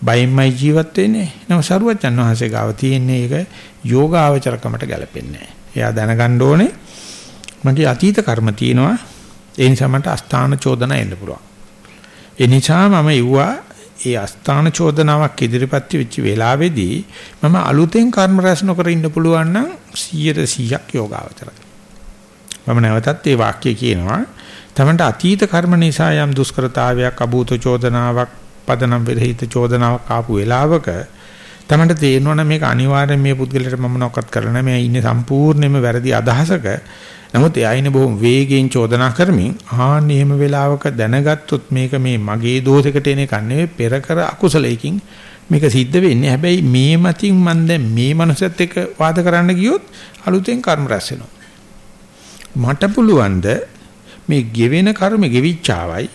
බයින්මයි ජීවත් වෙන්නේ. නම සරුවච්චන් වහන්සේ ගාව තියෙන්නේ ඒක යෝගාවචරකමට ගැලපෙන්නේ එයා දැනගන්න ඕනේ මගේ අතීත කර්ම තියෙනවා. ඒ නිසා මට අස්ථාන චෝදනා එන්න පුළුවන්. ඒ නිසා මම යුවා ඒ අස්ථාන චෝදනාවක් ඉදිරිපත් වෙච්ච වෙලාවේදී මම අලුතෙන් කර්ම රැස් නොකර ඉන්න පුළුවන් නම් 100%ක් යෝගාවචරයි. මම නැවතත් ඒ වාක්‍ය කියනවා. තමන්ට අතීත කර්ම නිසා යම් දුෂ්කරතාවයක් අභූත චෝදනාවක් පදනම් විරහිත චෝදනාවක් ආපු වෙලාවක තමන්ට තේරෙනවා මේක අනිවාර්යෙන් මේ පුද්ගලයාට මම නොකත් කරලා නැහැ. මේ ඉන්නේ සම්පූර්ණයෙන්ම වැරදි අදහසක. නමුත් එයා ඉන්නේ බොහොම වේගයෙන් චෝදනා කරමින් ආන්න එහෙම වෙලාවක දැනගත්තොත් මේක මේ මගේ දෝෂයකට එන එක නෙවෙයි පෙර කර අකුසලයකින් මේක සිද්ධ වෙන්නේ. හැබැයි මේ මතින් මම දැන් මේ මනසත් එක්ක වාද කරන්න ගියොත් අලුතෙන් කර්ම රැස් වෙනවා. මට පුළුවන්ද මේ ගෙවෙන කර්ම ගෙවිච්චාවයි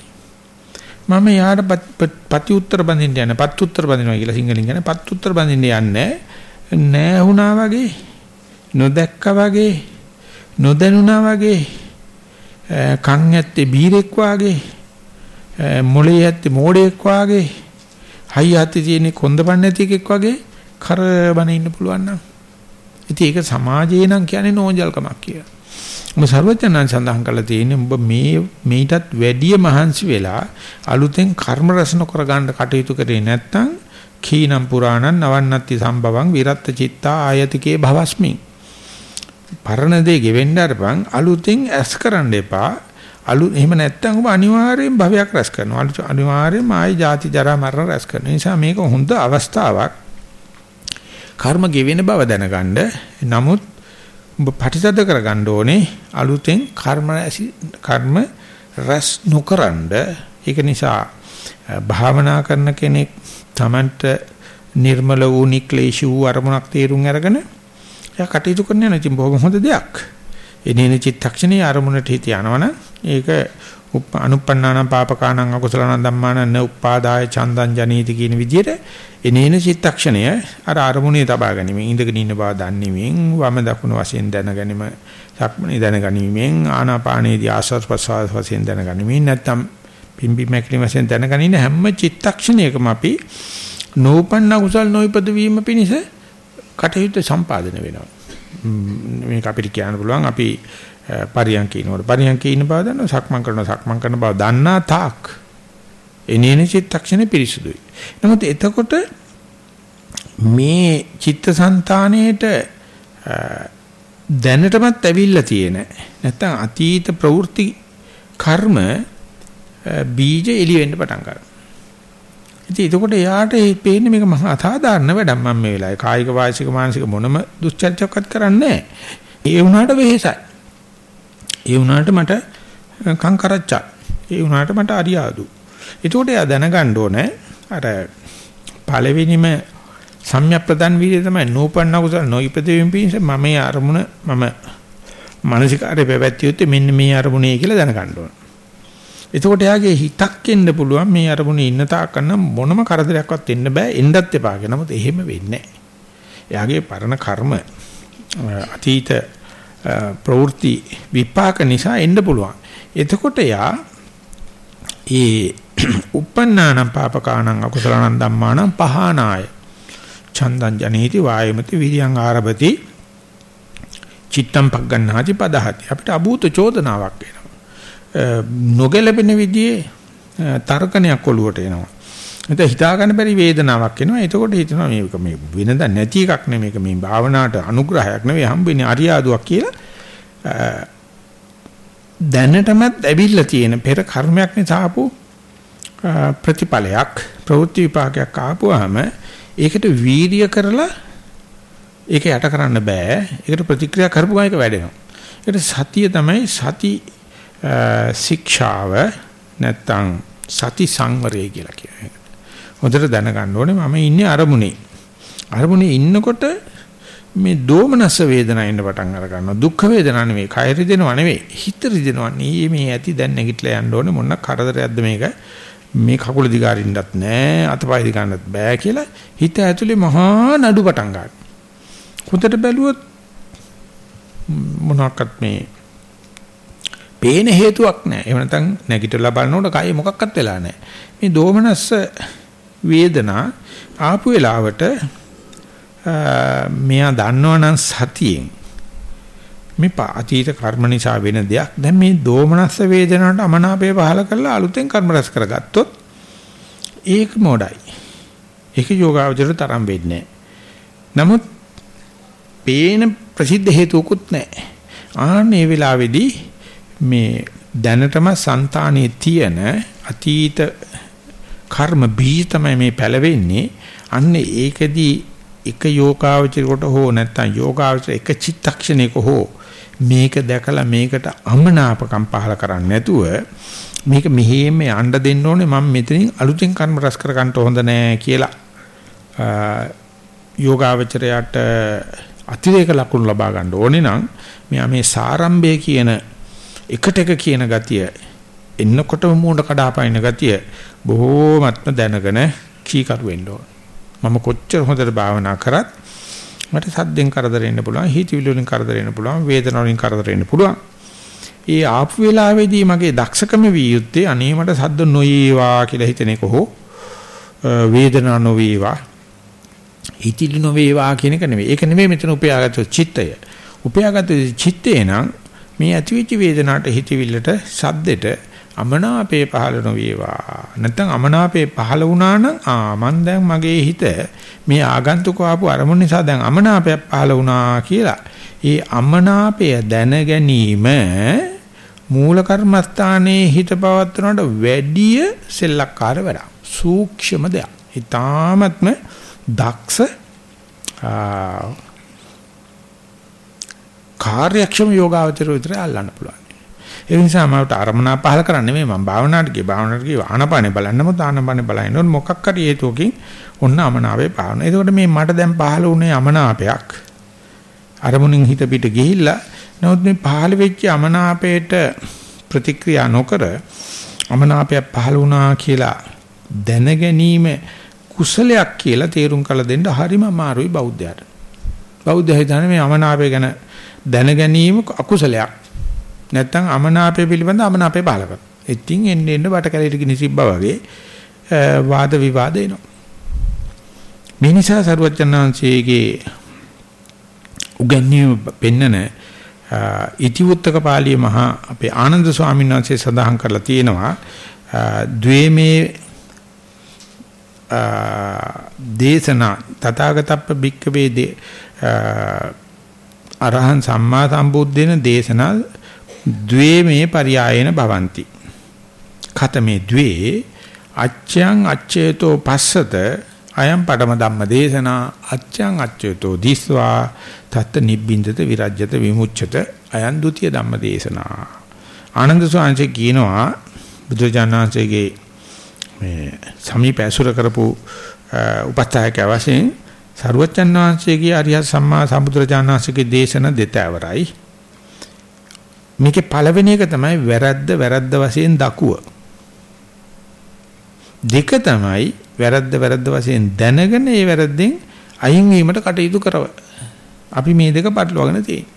මම යාට පති උත්තර බඳින්න යන පත් උත්තර බඳිනවා කියලා සිංහලෙන් කියන පත් උත්තර බඳින්න යන්නේ නෑ වුණා වගේ නොදැක්කා වගේ නොදැනුණා වගේ කන් ඇත්තේ බීරෙක් වාගේ මොළේ ඇත්තේ මෝඩෙක් වාගේ හයි ඇත්තේ තියෙන කොන්දපන් නැති එකෙක් වගේ කරබන ඉන්න පුළුවන් නම්. ඉතින් ඒක සමාජේ නම් කියන්නේ නෝන්ජල්කමක් කියලා. ඔබ ਸਰවඥයන් සඳහන් කළා තියෙන්නේ ඔබ මේ මේටත් වැඩිය මහන්සි වෙලා අලුතෙන් කර්ම රසන කර ගන්න කටයුතු කරේ නැත්නම් කීනම් පුරාණං නවන්නත්ති සම්භවං විරත්ත චිත්තා ආයතිකේ භවස්මි පරණ දේ ගෙවෙන්න අරපන් අලුතෙන් ඇස් කරන්න එපා අලු එහෙම නැත්තම් ඔබ අනිවාර්යෙන් භවයක් රැස් කරනවා. අනිවාර්යෙන්ම ආයි ජාති ජරා මරණ රැස් කරනවා. නිසා මේක හොඳ අවස්ථාවක්. කර්ම ගෙවෙන බව දැනගන්න. නමුත් ඔබ ප්‍රතිසද කරගන්න ඕනේ අලුතෙන් කර්ම කර්ම රැස් නොකරනද ඒක නිසා භාවනා කරන කෙනෙක් Tamanට නිර්මල වූ නික්ලේශ වූ අරමුණක් තේරුම් අරගෙන එයා කටයුතු කරන යන ඉතින් බොහොම හොඳ දෙයක්. එනේන චිත්තක්ෂණයේ අරමුණට හිත යනවනම් ඒක අනුප්පන්නානම් පාපකානම් අකුසලනම් ධම්මානම් න උපාදාය චන්දං ජනීති කියන විදිහට එනේන චිත්තක්ෂණය අර අරමුණේ තබා ගැනීම ඉඳගෙන ඉන්න බව දන්නේමින් වම දකුණු වශයෙන් දැනගැනීම සක්මණේ දැනගැනීමෙන් ආනාපානේදී ආස්වාද ප්‍රසවාස වශයෙන් දැනගැනීමෙන් නැත්තම් පිම්බි මැකිලි වශයෙන් දැනගැනීම හැම චිත්තක්ෂණයකම අපි නෝපන්න කුසල් නොයිපද වීම පිණිස කටයුතු සම්පාදනය වෙනවා. මේක අපිට කියන්න පුළුවන්. අපි පරියන්කේ ඉනකොට පරියන්කේ ඉන්න බව දන්නවා සක්මන් කරනවා සක්මන් කරන බව දන්නා තාක් එනේන චිත්තක්ෂණේ පිරිසුදුයි. නමුත් එතකොට මේ චිත්තසංතානයේට දැනටමත් ඇවිල්ලා තියෙන නැත්තම් අතීත ප්‍රවෘත්ති කර්ම බීජ එළි වෙන්න පටන් ගන්නවා. ඉතින් එතකොට එයාට පේන්නේ මේක මහා අසාධාරණ වැඩක් මම මේ වෙලාවේ කායික වාචික මානසික මොනම දුස්චර්යයක්වත් කරන්නේ නැහැ. ඒ වුණාට වෙහෙසයි. ඒ වුණාට මට කංකරච්චා. ඒ වුණාට මට අරියාදු. එතකොට එයා දැනගන්න ඕනේ අර පළවෙනිම සම්‍යක් ප්‍රදන් වීර්යය තමයි නෝපන්න කුසල නොයිපදෙමින් පිංස මම මේ අරමුණ මම මානසිකාරය පැවැත්වියොත් මෙන්න මේ අරමුණේ කියලා දැනගන්න ඕනේ. එතකොට එයාගේ හිතක් එන්න පුළුවන් මේ අරමුණේ ඉන්න තාක් කන්න මොනම කරදරයක්වත් එන්න බෑ එන්නත් එපා කියලා. නමුත් එහෙම වෙන්නේ එයාගේ පරණ කර්ම අතීත ප්‍රවෘත්ති විපාක නිසා එන්න පුළුවන්. එතකොට යා ඒ uppannānaṁ pāpakānaṁ akusalaṇaṁ dhammānaṁ pahānāය චන්දං ජනේති වායමති විරියං ආරභති චිත්තම් පග්ගණ්හාති පදහති. අපිට අභූත චෝදනාවක් එනවා. නොගැලපෙන විදිහේ තර්කණයක් ඔලුවට එනවා. එතන හිතා ගන්න බැරි වේදනාවක් එනවා එතකොට හිතනවා මේක මේ වෙනද නැති එකක් නෙමෙයි මේක මේ භාවනාවට අනුග්‍රහයක් නෙවෙයි හම්බෙන්නේ අරියාදුවක් කියලා දැනටමත් ඇවිල්ලා තියෙන පෙර කර්මයක් නිසා ආපු ප්‍රතිඵලයක් ප්‍රවෘත්ති විපාකයක් ආපුවාම ඒකට වීර්ය කරලා ඒක යට කරන්න බෑ. ඒකට ප්‍රතික්‍රියා කරපු ගමන් ඒක වැඩෙනවා. ඒකට සතිය තමයි සති ශික්ෂාව නැත්තම් සති සංවරය කියලා කියන්නේ. හොඳට දැනගන්න ඕනේ මම ඉන්නේ අරමුණේ. අරමුණේ ඉන්නකොට මේ දෝමනස වේදනා එන්න පටන් අර ගන්නවා. දුක් වේදනා නෙවෙයි, කය රිදෙනව නෙවෙයි, හිත රිදෙනවා. නී මේ ඇති දැන් නැගිටලා යන්න ඕනේ මොන කරදරයක්ද මේක? මේ කකුල දිගාරින්නත් නෑ අතපය දිගන්නත් බෑ කියලා හිත ඇතුලේ මහා නඩු පටන් ගන්නවා. හොඳට බැලුවොත් මොනවාක්වත් මේ පේන හේතුවක් නෑ. එහෙම නැත්නම් නැගිටලා බලනකොට කය මොකක්වත් වෙලා නෑ. මේ දෝමනස්ස වේදනා ආපු වෙලාවට මෙයා දන්නවනම් සතියෙන් මේ අතීත කර්ම නිසා වෙන දෙයක්. දැන් මේ දෝමනස්ස වේදනාවට අමනාපය පහල කරලා අලුතෙන් කර්ම රැස් කරගත්තොත් ඒක මොඩයි. ඒක යෝගාවචර තරම් වෙන්නේ නමුත් පේන ප්‍රසිද්ධ හේතුකුත් නැහැ. ආන්නේ වෙලාවේදී මේ දැනටම సంతානයේ තියෙන අතීත කර්ම බීජ තමයි මේ පැලවෙන්නේ. අන්න ඒකදී එක යෝගාවචරයකට හෝ නැත්නම් යෝගාවචර එක චිත්තක්ෂණයක හෝ මේක දැකලා මේකට අමනාපකම් පහල කරන්නේ නැතුව මේක මෙහෙම යන්න දෙන්න ඕනේ මම මෙතනින් අලුතෙන් කර්ම රැස් කර ගන්න හොඳ නෑ කියලා යෝගාවචරයට අතිරේක ලකුණු ලබා ගන්න ඕනේ නම් මෙයා මේ සාරම්භය කියන එකට එක කියන ගතිය එන්නකොටම මූණ කඩාපයින් ගතිය බොහෝමත්ම දැනගෙන කීකරු වෙන්න ඕන. මම කොච්චර හොඳට භාවනා කරත් මට සද්දෙන් කරදර වෙන්න පුළුවන්, හිතවිලි වලින් කරදර වෙන්න පුළුවන්, වේදනාව වලින් කරදර වෙන්න පුළුවන්. ඒ ආපු වෙලාවේදී මගේ දක්ෂකම විය යුත්තේ අනේ මට සද්ද නොයේවා කියලා හිතන එක හෝ වේදනාව නොවේවා හිතිලි නොවේවා කියන එක නෙවෙයි. ඒක නෙවෙයි මෙතන උපයාගත්තු චිත්තය. උපයාගත්තු චිත්තේ නම් මේ ඇතිවිච්ච වේදනාවට හිතවිල්ලට සද්දෙට අමනාපේ පහළ නොවේවා. නැත්නම් අමනාපේ පහළ වුණා නම් ආ මන් දැන් මගේ හිත මේ ආගන්තුක ආපු අරමුණ නිසා දැන් අමනාපයක් පහළ වුණා කියලා. ඒ අමනාපය දැන ගැනීම මූල කර්මස්ථානයේ හිත පවත්වනට වැඩිය සෙල්ලක්කාර වැඩක්. සූක්ෂම දෙයක්. ඊ타ත්ම දක්ෂ කාර්යක්ෂම යෝගාවචර විතර අල්ලන්න පුළුවන්. ඒ නිසා මට අරමුණා පහල කරන්නේ මේ මම භාවනාවට ගිය භාවනාවට ගිය ආනපානේ බලන්න මොකද ආනපානේ බලනකොට මොකක් හරි හේතුවකින් ඔන්න අමනාවේ පාවන. එතකොට මේ මට දැන් පහල වුණේ අමනාපයක්. අරමුණින් හිත පිට ගිහිල්ලා නමුත් මේ පහල වෙච්ච අමනාපයට ප්‍රතික්‍රියා නොකර අමනාපය පහල වුණා කියලා දැන ගැනීම කුසලයක් කියලා තේරුම් කළ දෙන්න හරිම අමාරුයි බෞද්ධයාට. බෞද්ධය හිතන්නේ මේ අමනාපය ගැන දැන ගැනීම අකුසලයක්. නැත්තම් අමනාපය පිළිබඳ අමනාපය පහල කරනවා. ඉතින් එන්න එන්න බට කැලේට ගිනිසිබ්බා වගේ වාද විවාද එනවා. මේ නිසා සරුවචනාංශයේගේ උගන්වීම පෙන්නන ඉතිවුත්තක පාළිය මහා අපේ ආනන්ද ස්වාමීන් වහන්සේ සඳහන් කරලා තියෙනවා ද්වේමේ දේශනා තථාගතප්ප භික්කවේ අරහං සම්මා සම්බුද්දේන දේශනා ද්වේමේ පරියායන භවಂತಿ. ඛතමේ ද්වේ අච්ඡං අච්ඡේතෝ පස්සත අයම් පඩම ධම්ම දේශනා අච්ඡං අච්ඡේතෝ දිස්වා තත් නිබ්බින්දත විරජ්‍යත විමුච්ඡත අයන් ဒ ුතිය ධම්ම දේශනා. ආනන්ද සෝංශේ කියනවා බුදුජානනාංශයේ මේ සමීප ඇසුර කරපු උපස්ථායක වශයෙන් සරුවච්චන් වහන්සේගේ අරිය සම්මා සම්බුදුරජාණන් වහන්සේගේ දේශන දෙතවරයි මේකේ පළවෙනි එක තමයි වැරද්ද වැරද්ද වශයෙන් දකුව දෙක තමයි වැරද්ද වැරද්ද වශයෙන් දැනගෙන ඒ වැරද්දෙන් අයින් වීමට කටයුතු කරව. අපි මේ දෙක පටලවාගෙන තියෙන්නේ.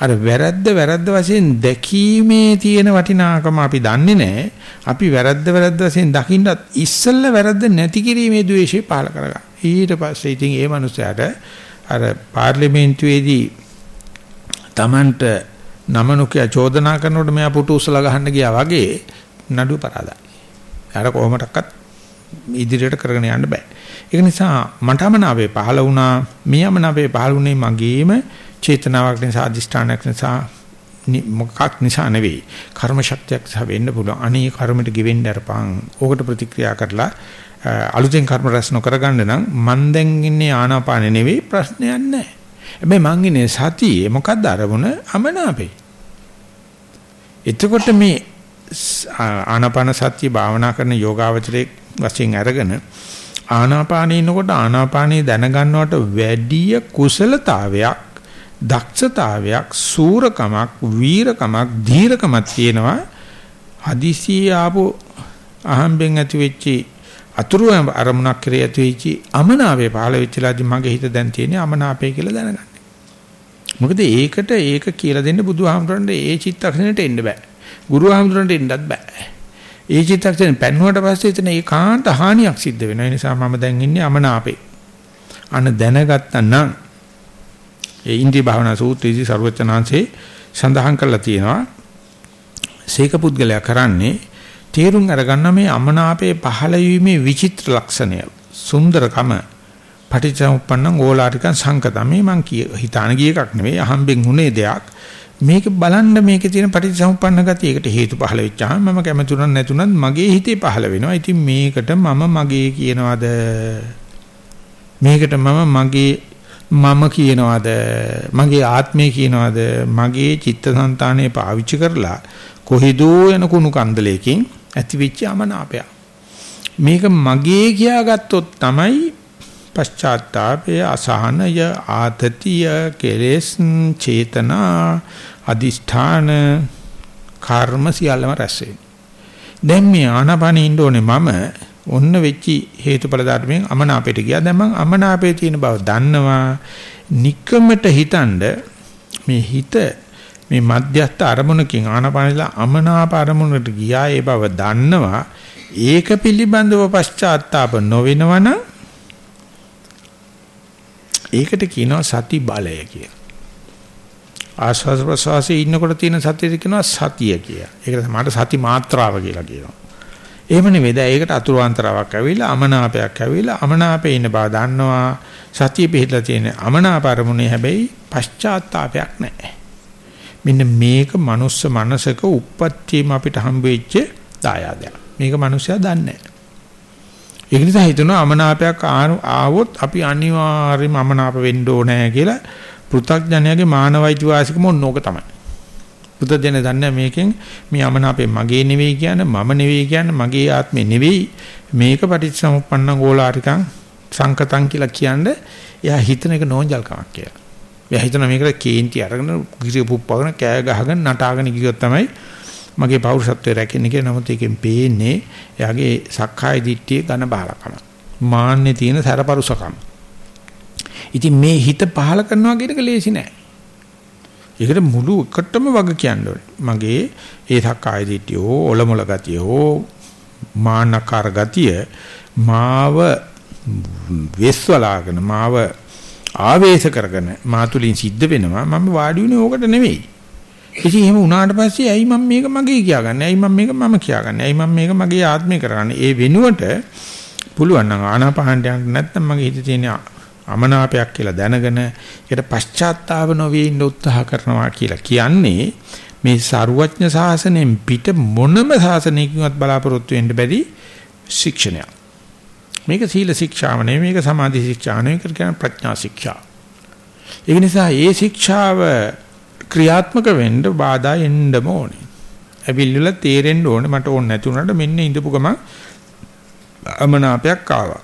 අර වැරද්ද වැරද්ද වශයෙන් දැකීමේ තියෙන වටිනාකම අපි දන්නේ නැහැ. අපි වැරද්ද වැරද්ද වශයෙන් දකින්නත් ඉස්සෙල්ල වැරද්ද නැති කිරීමේ ද්වේෂය පාල කරගන්න. ඊට පස්සේ ඉතින් ඒ මනුස්සයාට අර පාර්ලිමේන්තුවේදී Tamanට නමනුකිය චෝදනා කරනකොට මෙයා පුටු උසලා ගහන්න ගියා වගේ නඩුව පරාදයි. අර කොහොමඩක්වත් ඉදිරියට කරගෙන යන්න බෑ. ඒක නිසා මටමනාවේ පහළ වුණා, මියමනාවේ පහළ වුණේ මගේම චේතනාවක් නිසා අදිෂ්ඨානයක් නිසා මොකක් නිසා නෙවෙයි. කර්ම ශක්තියක් නිසා වෙන්න පුළුවන්. අනේ කර්මයට ගෙවෙන්න අරපන්. ඕකට ප්‍රතික්‍රියා කරලා අලුතෙන් කර්ම රැස් නොකර ගන්න නම් මන් දැන් ඉන්නේ ආනාපානෙ නෙවෙයි ප්‍රශ්නයක් නැහැ හැබැයි මං ඉන්නේ සතියේ. මොකද්ද අරමුණ? අමනාපේ. එතකොට මේ ආනාපාන සතිය භාවනා කරන යෝගාවචරයේ වශයෙන් අරගෙන ආනාපානේ ඉන්නකොට ආනාපානේ දැනගන්නවට වැඩිය කුසලතාවයක් දක්ෂතාවයක් සූරකමක් වීරකමක් ධීරකමක් තියෙනවා. හදිසිය ආපු අහම්බෙන් ඇති වෙච්චි අතුරු අරමුණක් කරේ ඇති වෙච්චි අමනාපේ පහළ වෙච්චලාදී මගේ හිත දැන් තියෙන්නේ අමනාපේ කියලා දැනගන්න. මොකද ඒකට ඒක කියලා දෙන්න බුදුහාමුදුරන්ට ඒ චිත්තක්ෂණයට එන්න බෑ. ගුරුහාමුදුරන්ට එන්නත් බෑ. ඒ චිත්තක්ෂණය පැන්නුවට පස්සේ එතන ඒකාන්ත හානියක් සිද්ධ වෙනවා. ඒ නිසා මම දැන් ඉන්නේ අමනාපේ. අන දැනගත්තා නම් ඒ ඉන්ද්‍රිය භාවනා සූත්‍රයේදී ਸਰවචනාංශේ සඳහන් කරලා තියෙනවා සීක පුද්ගලයා කරන්නේ තේරුම් අරගන්න මේ අමනාපයේ පහළ වීමේ විචිත්‍ර ලක්ෂණය. සුන්දරකම. පටිච්චසමුප්පන්නං ඕලාරිකං සංකතම මේ මං කිය හිතාන ගිය එකක් නෙවෙයි අහම්බෙන් උනේ දෙයක්. මේක බලන්න මේකේ තියෙන පටිච්චසමුප්පන්න ගතිය ඒකට හේතු පහළ වෙච්චාම මම කැමතුණත් නැතුණත් මගේ හිතේ පහළ වෙනවා. ඉතින් මේකට මම මගේ කියනවාද? මේකට මම මගේ මම කියනවාද? මගේ ආත්මය කියනවාද? මගේ චිත්තසංතානය පාවිච්චි කරලා කොහෙදෝ යන කුණු කන්දලයකින් ඇතිවෙච්ච අමනාපය මේක මගේ කියාගත්තොත් තමයි පශ්චාත්තාපය අසහනය ආතතිය කෙලෙස් චේතනා අදිෂ්ඨාන කර්ම සියල්ලම රැස් දැන් මේ ආනාපානෙ ඉන්න ඕනේ මම ඔන්න වෙච්චි හේතුඵල ධර්මයෙන් අමනාපයට ගියා. දැන් මම අමනාපයේ තියෙන බව දන්නවා. নিকමට හිතනද මේ හිත මේ මධ්‍යස්ථ අරමුණකින් ආනපානලා අමනාප අරමුණට ගියා ඒ බව දන්නවා. ඒක පිළිබඳව පශ්චාත්තාප නොවෙනවනම් ඒකට කියනවා සති බලය කියලා. ආස්වාද ප්‍රසවාසයේ ඉන්නකොට තියෙන සතිය කියනවා සතිය කියලා. ඒකට තමයි සති මාත්‍රාව කියලා කියනවා. එහෙම නෙවෙයි. දැන් ඒකට අතුරුාන්තරාවක් ඇවිල්ලා අමනාපයක් ඇවිල්ලා අමනාපේ ඉන්න බව දන්නවා. සතිය පිළිලා තියෙන අමනාප අරමුණේ හැබැයි පශ්චාත්තාවයක් නැහැ. මෙන්න මේක මනුස්ස මනසක උප්පත්තියම අපිට හම්බ වෙච්ච දායාදයක්. මේක මිනිස්සයා දන්නේ නැහැ. ඒක නිසා හිතනවා අමනාපයක් ආවොත් අපි අනිවාර්යයෙන්ම අමනාප වෙන්න ඕනේ කියලා පෘථග්ජනයාගේ මානවයිති වාසිකම ඕනෝක තමයි. පුතදෙන දන්නේ මේකෙන් මේ අමනාපේ මගේ නෙවෙයි කියන්නේ මම නෙවෙයි කියන්නේ මගේ ආත්මේ නෙවෙයි මේක පටිච්චසමුප්පන්න ගෝලාරිකං සංකතං කියලා කියන්නේ එයා හිතන එක නෝන්ජල්කමක් කියලා. එයා හිතන මේකට කේන්ති අරගෙන ගිරිය පුප්පගෙන කෑ ගහගෙන නටාගෙන ගියොත් තමයි මගේ පෞරුෂත්වය රැකෙන්නේ කියලා නමුත් ඒකෙන් පේන්නේ එයාගේ සක්කාය දිට්ඨිය ඝන බහලකම. මාන්නේ තියෙන සරපරුසකම. ඉතින් මේ හිත පහල කරනවා කියන එක ලේසි නෑ. ඒකට මුළු එකටම වග කියන්න ඕනේ. මගේ ඒ සක්කාය දිට්ඨිය හෝ ඔලමුල ගතිය හෝ මානකාර ගතිය මාව වෙස්වලාගෙන මාව ආවේශ කරගෙන මාතුලින් සිද්ධ වෙනවා මම වාඩි වුණේ ඕකට නෙවෙයි ඉතින් එහෙම වුණාට පස්සේ ඇයි මම මේක මගේ කියාගන්නේ? ඇයි මම මේක මම කියාගන්නේ? ඇයි මම මේක මගේ ආත්මේ කරන්නේ? ඒ වෙනුවට පුළුවන් නම් ආනාපානට යන්න නැත්නම් මගේ හිතේ තියෙන අමනාපයක් කියලා දැනගෙන ඒකට පශ්චාත්තාව නොවේ ඉන්න උත්සාහ කරනවා කියලා කියන්නේ මේ සරුවඥ සාසනයෙන් පිට මොනම සාසනයකින්වත් බලාපොරොත්තු වෙන්න බැරි ශික්ෂණයක්. මේක සීල ශික්ෂාව නෙවෙයි මේක සමාධි ශික්ෂාව නෙවෙයි මේක කියන්නේ ප්‍රඥා ශික්ෂා. ඒ නිසා ඒ ශික්ෂාව ක්‍රියාත්මක වෙන්න බාධා එන්නම ඕනේ. ඇවිල්ලා තේරෙන්න ඕනේ මට ඕන නැති උනට මෙන්න ඉඳපු ගමන් අමනාපයක් ආවා.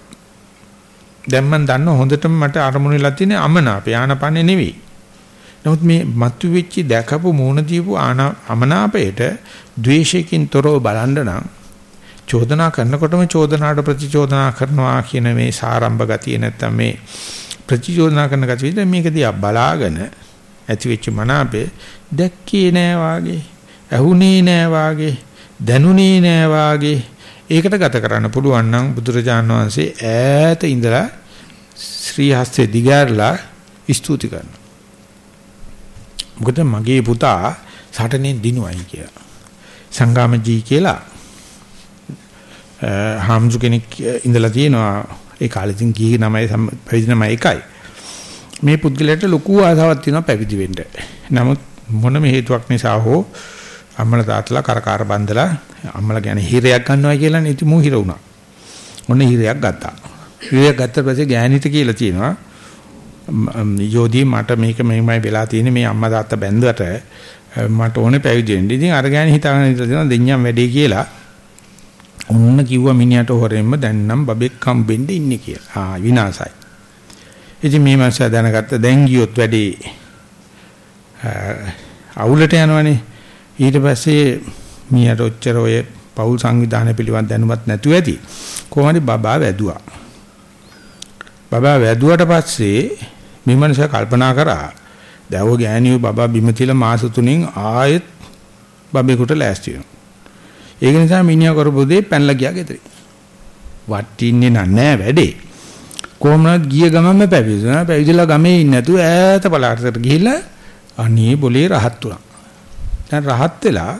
දැන් මම දන්න හොඳටම මට අරමුණු වෙලා තියෙන අමනාපය ආනපන්නේ නෙවෙයි. නමුත් මේ මතු වෙච්චි දැකපු මූණ දීපු අමනාපයට ද්වේෂයෙන් තොරව බලන්න නම් චෝදනා කරනකොටම චෝදනාට ප්‍රතිචෝදනා කරනවා කියන මේ සාරම්භ ගතිය නැත්තම් මේ ප්‍රතිචෝදනා කරන ගතිය මේක දිහා බලාගෙන ඇති වෙච්ච මනාපේ දැක්කේ නෑ වාගේ ඇහුනේ නෑ වාගේ දැනුනේ නෑ වාගේ ඒකට ගත කරන්න පුළුවන් නම් බුදුරජාන් වහන්සේ ඈත ඉඳලා ශ්‍රී හස්තේ දිගාරලා ස්තුති කරනවා. මොකද මගේ පුතා සටනේ දිනුවයි කියලා. සංගාමජී කියලා හාම්සු කෙනෙක් ඉඳලා තියෙනවා ඒ කාලේ ඉතින් ගිහි නමයි පැවිදි නමයි එකයි. මේ පුද්ගලයාට ලොකු ආසාවක් තියෙනවා පැවිදි වෙන්න. නමුත් මොනම හේතුවක් නිසා හෝ අම්මලා තාත්තලා කරකාර බන්දලා අම්මලා කියන්නේ හිරයක් ගන්නවා කියලා නේ ඉතින් මූ හිර වුණා. ඔන්න හිරයක් ගත්තා. හිරයක් ගත්ත පස්සේ ගෑනිට කියලා තියෙනවා යෝදී මට මේක මෙහෙමයි වෙලා තියෙන්නේ මේ අම්මා තාත්තා බැන්දට මට ඕනේ පැවිදි වෙන්න. ඉතින් අර ගෑණි හිතාගෙන ඉඳලා තියෙනවා දෙඤ්ඤම් වැඩේ කියලා. ඔන්න කිව්වා මිනිහට හොරෙන්ම දැන් නම් බබෙක් හම්බෙන්න ඉන්නේ කියලා. ආ විනාසයි. ඉතින් මේ මාස දැනගත්ත දැන් ගියොත් වැඩි අවුලට යනවනේ. ඊට පස්සේ මියට ඔච්චර ඔය පෞල් සංවිධානය පිළිබඳ දැනුමක් නැතුව ඇති. කොහොමද බබා වැදුවා. බබා වැදුවට පස්සේ මේ මනුස්සයා කල්පනා කරා දැව ගෑණියෝ බබා බිම තියලා මාස 3 ආයෙත් බබෙකුට ලෑස්ති වෙනවා. ඒක නිසා මිනිහා කරපු දේ පැනලා ගියා ගෙදරින්. වටින්නේ නැහැ වැඩේ. කොහොමද ගිය ගමන්ම පැවිදුණා. පැවිදිලා ගමේ ඉන්නේ නැතුව ඈත පළාතට ගිහිල්ලා අනේ બોලේ රහත් වුණා. දැන් රහත් වෙලා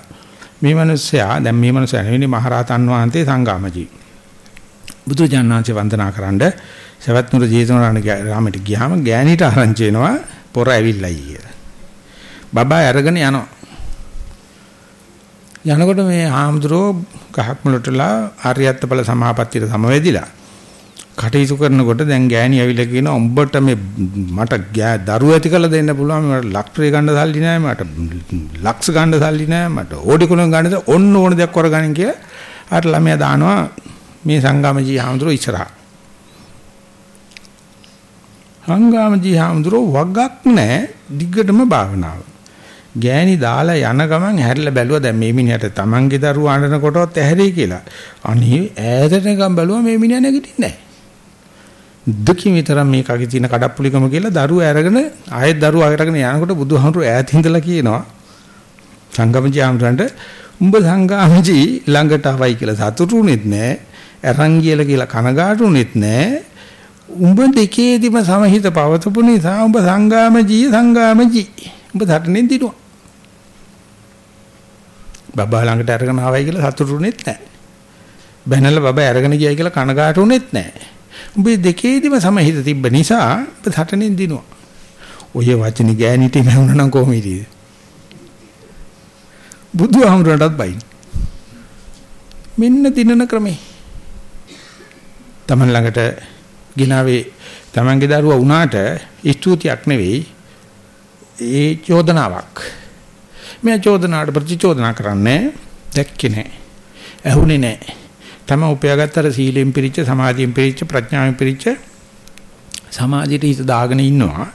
මේ මිනිස්සයා දැන් මේ මිනිස්සයා නෙවෙයි මහරහතන් වහන්සේ සංගාමජී. බුදුජානනාංශ වන්දනා කරන්න සවැත් නුර ජේතවනාරාම රාමයට ගියාම ගෑණිට ආරංචි වෙනවා පොර ඇවිල්ලායි කියලා. බබා අරගෙන යනවා. යනකොට මේ හාමුදුරෝ ගහක් මුලටලා ආර්යත්ත බල සමාපත්තියට සමවැදිලා. කටයුතු කරනකොට දැන් ගෑණි ඇවිල්ලා කියනවා උඹට මේ මට දරුවෝ ඇති කරලා දෙන්න පුළුවන් මට ලක්ෂ්‍රේ ගන්න සල්ලි නැහැ මට ලක්ෂ ගන්න සල්ලි නැහැ මට ඕඩි කුලන් ගන්න ඔන්න ඕන දෙයක් කරගනින් කියලා අර ළමයා දානවා මේ සංගාමජී හාමුදුරුවෝ ඉස්සරහා. සංගාමජී හාමුදුරුවෝ වගක් නැහැ දිග්ගටම භාවනාව. ගෑණි දාලා යන ගමන් හැරිලා බැලුවා දැන් මේ මිනිහට තමන්ගේ දරුවා අඬන කොටවත් ඇහැරේ කියලා. අනේ ඈතට ගම් බැලුවා මේ මිනිහා නැගිටින්නේ නැහැ. දුකින් විතරක් මේ කගේ තියෙන කඩප්පුලිකම කියලා දරුව අරගෙන ආයෙත් දරුව අරගෙන යනකොට බුදුහාමුදුරු ඈත ඉඳලා කියනවා. සංගමජී ආමරන්ට උඹ සංගාමජී ළඟට ආවයි කියලා සතුටුුනෙත් නෑ අරන් කියලා කියලා කනගාටුුනෙත් නෑ උඹ දෙකේදිම සමහිත පවතපු නිසා උඹ සංගාමජී සංගාමජී. උඹ ධර්ණෙන් දිනුවා. බබා ළඟට අරගෙන ආවයි කියලා සතුටුුනෙත් නෑ බැනලා බබා අරගෙන ගියයි කියලා කනගාටුුනෙත් නෑ උඹේ දෙකේදිම සමහිත තිබ්බ නිසා ඔබ සටනෙන් දිනුවා. ඔය වචනේ ගෑනිට මැවුණා නම් කොහොම හිටියේද? බුදුහාමුදුරන්ටත් බයින්. මෙන්න දිනන ක්‍රමේ. Taman ළඟට ගිනාවේ Tamanගේ දරුවා වුණාට ස්තුතියක් නෙවෙයි ඒ චෝදනාවක්. මේ චෝදනාවට ප්‍රතිචෝදනා කරන්නේ දැක්කේ නැහැ. ඇහුනේ නැහැ. තම උපයාගත්තර සීලෙන් පිරිච්ච සමාධියෙන් පිරිච්ච ප්‍රඥාවෙන් පිරිච්ච සමාධියට හිත දාගෙන ඉන්නවා.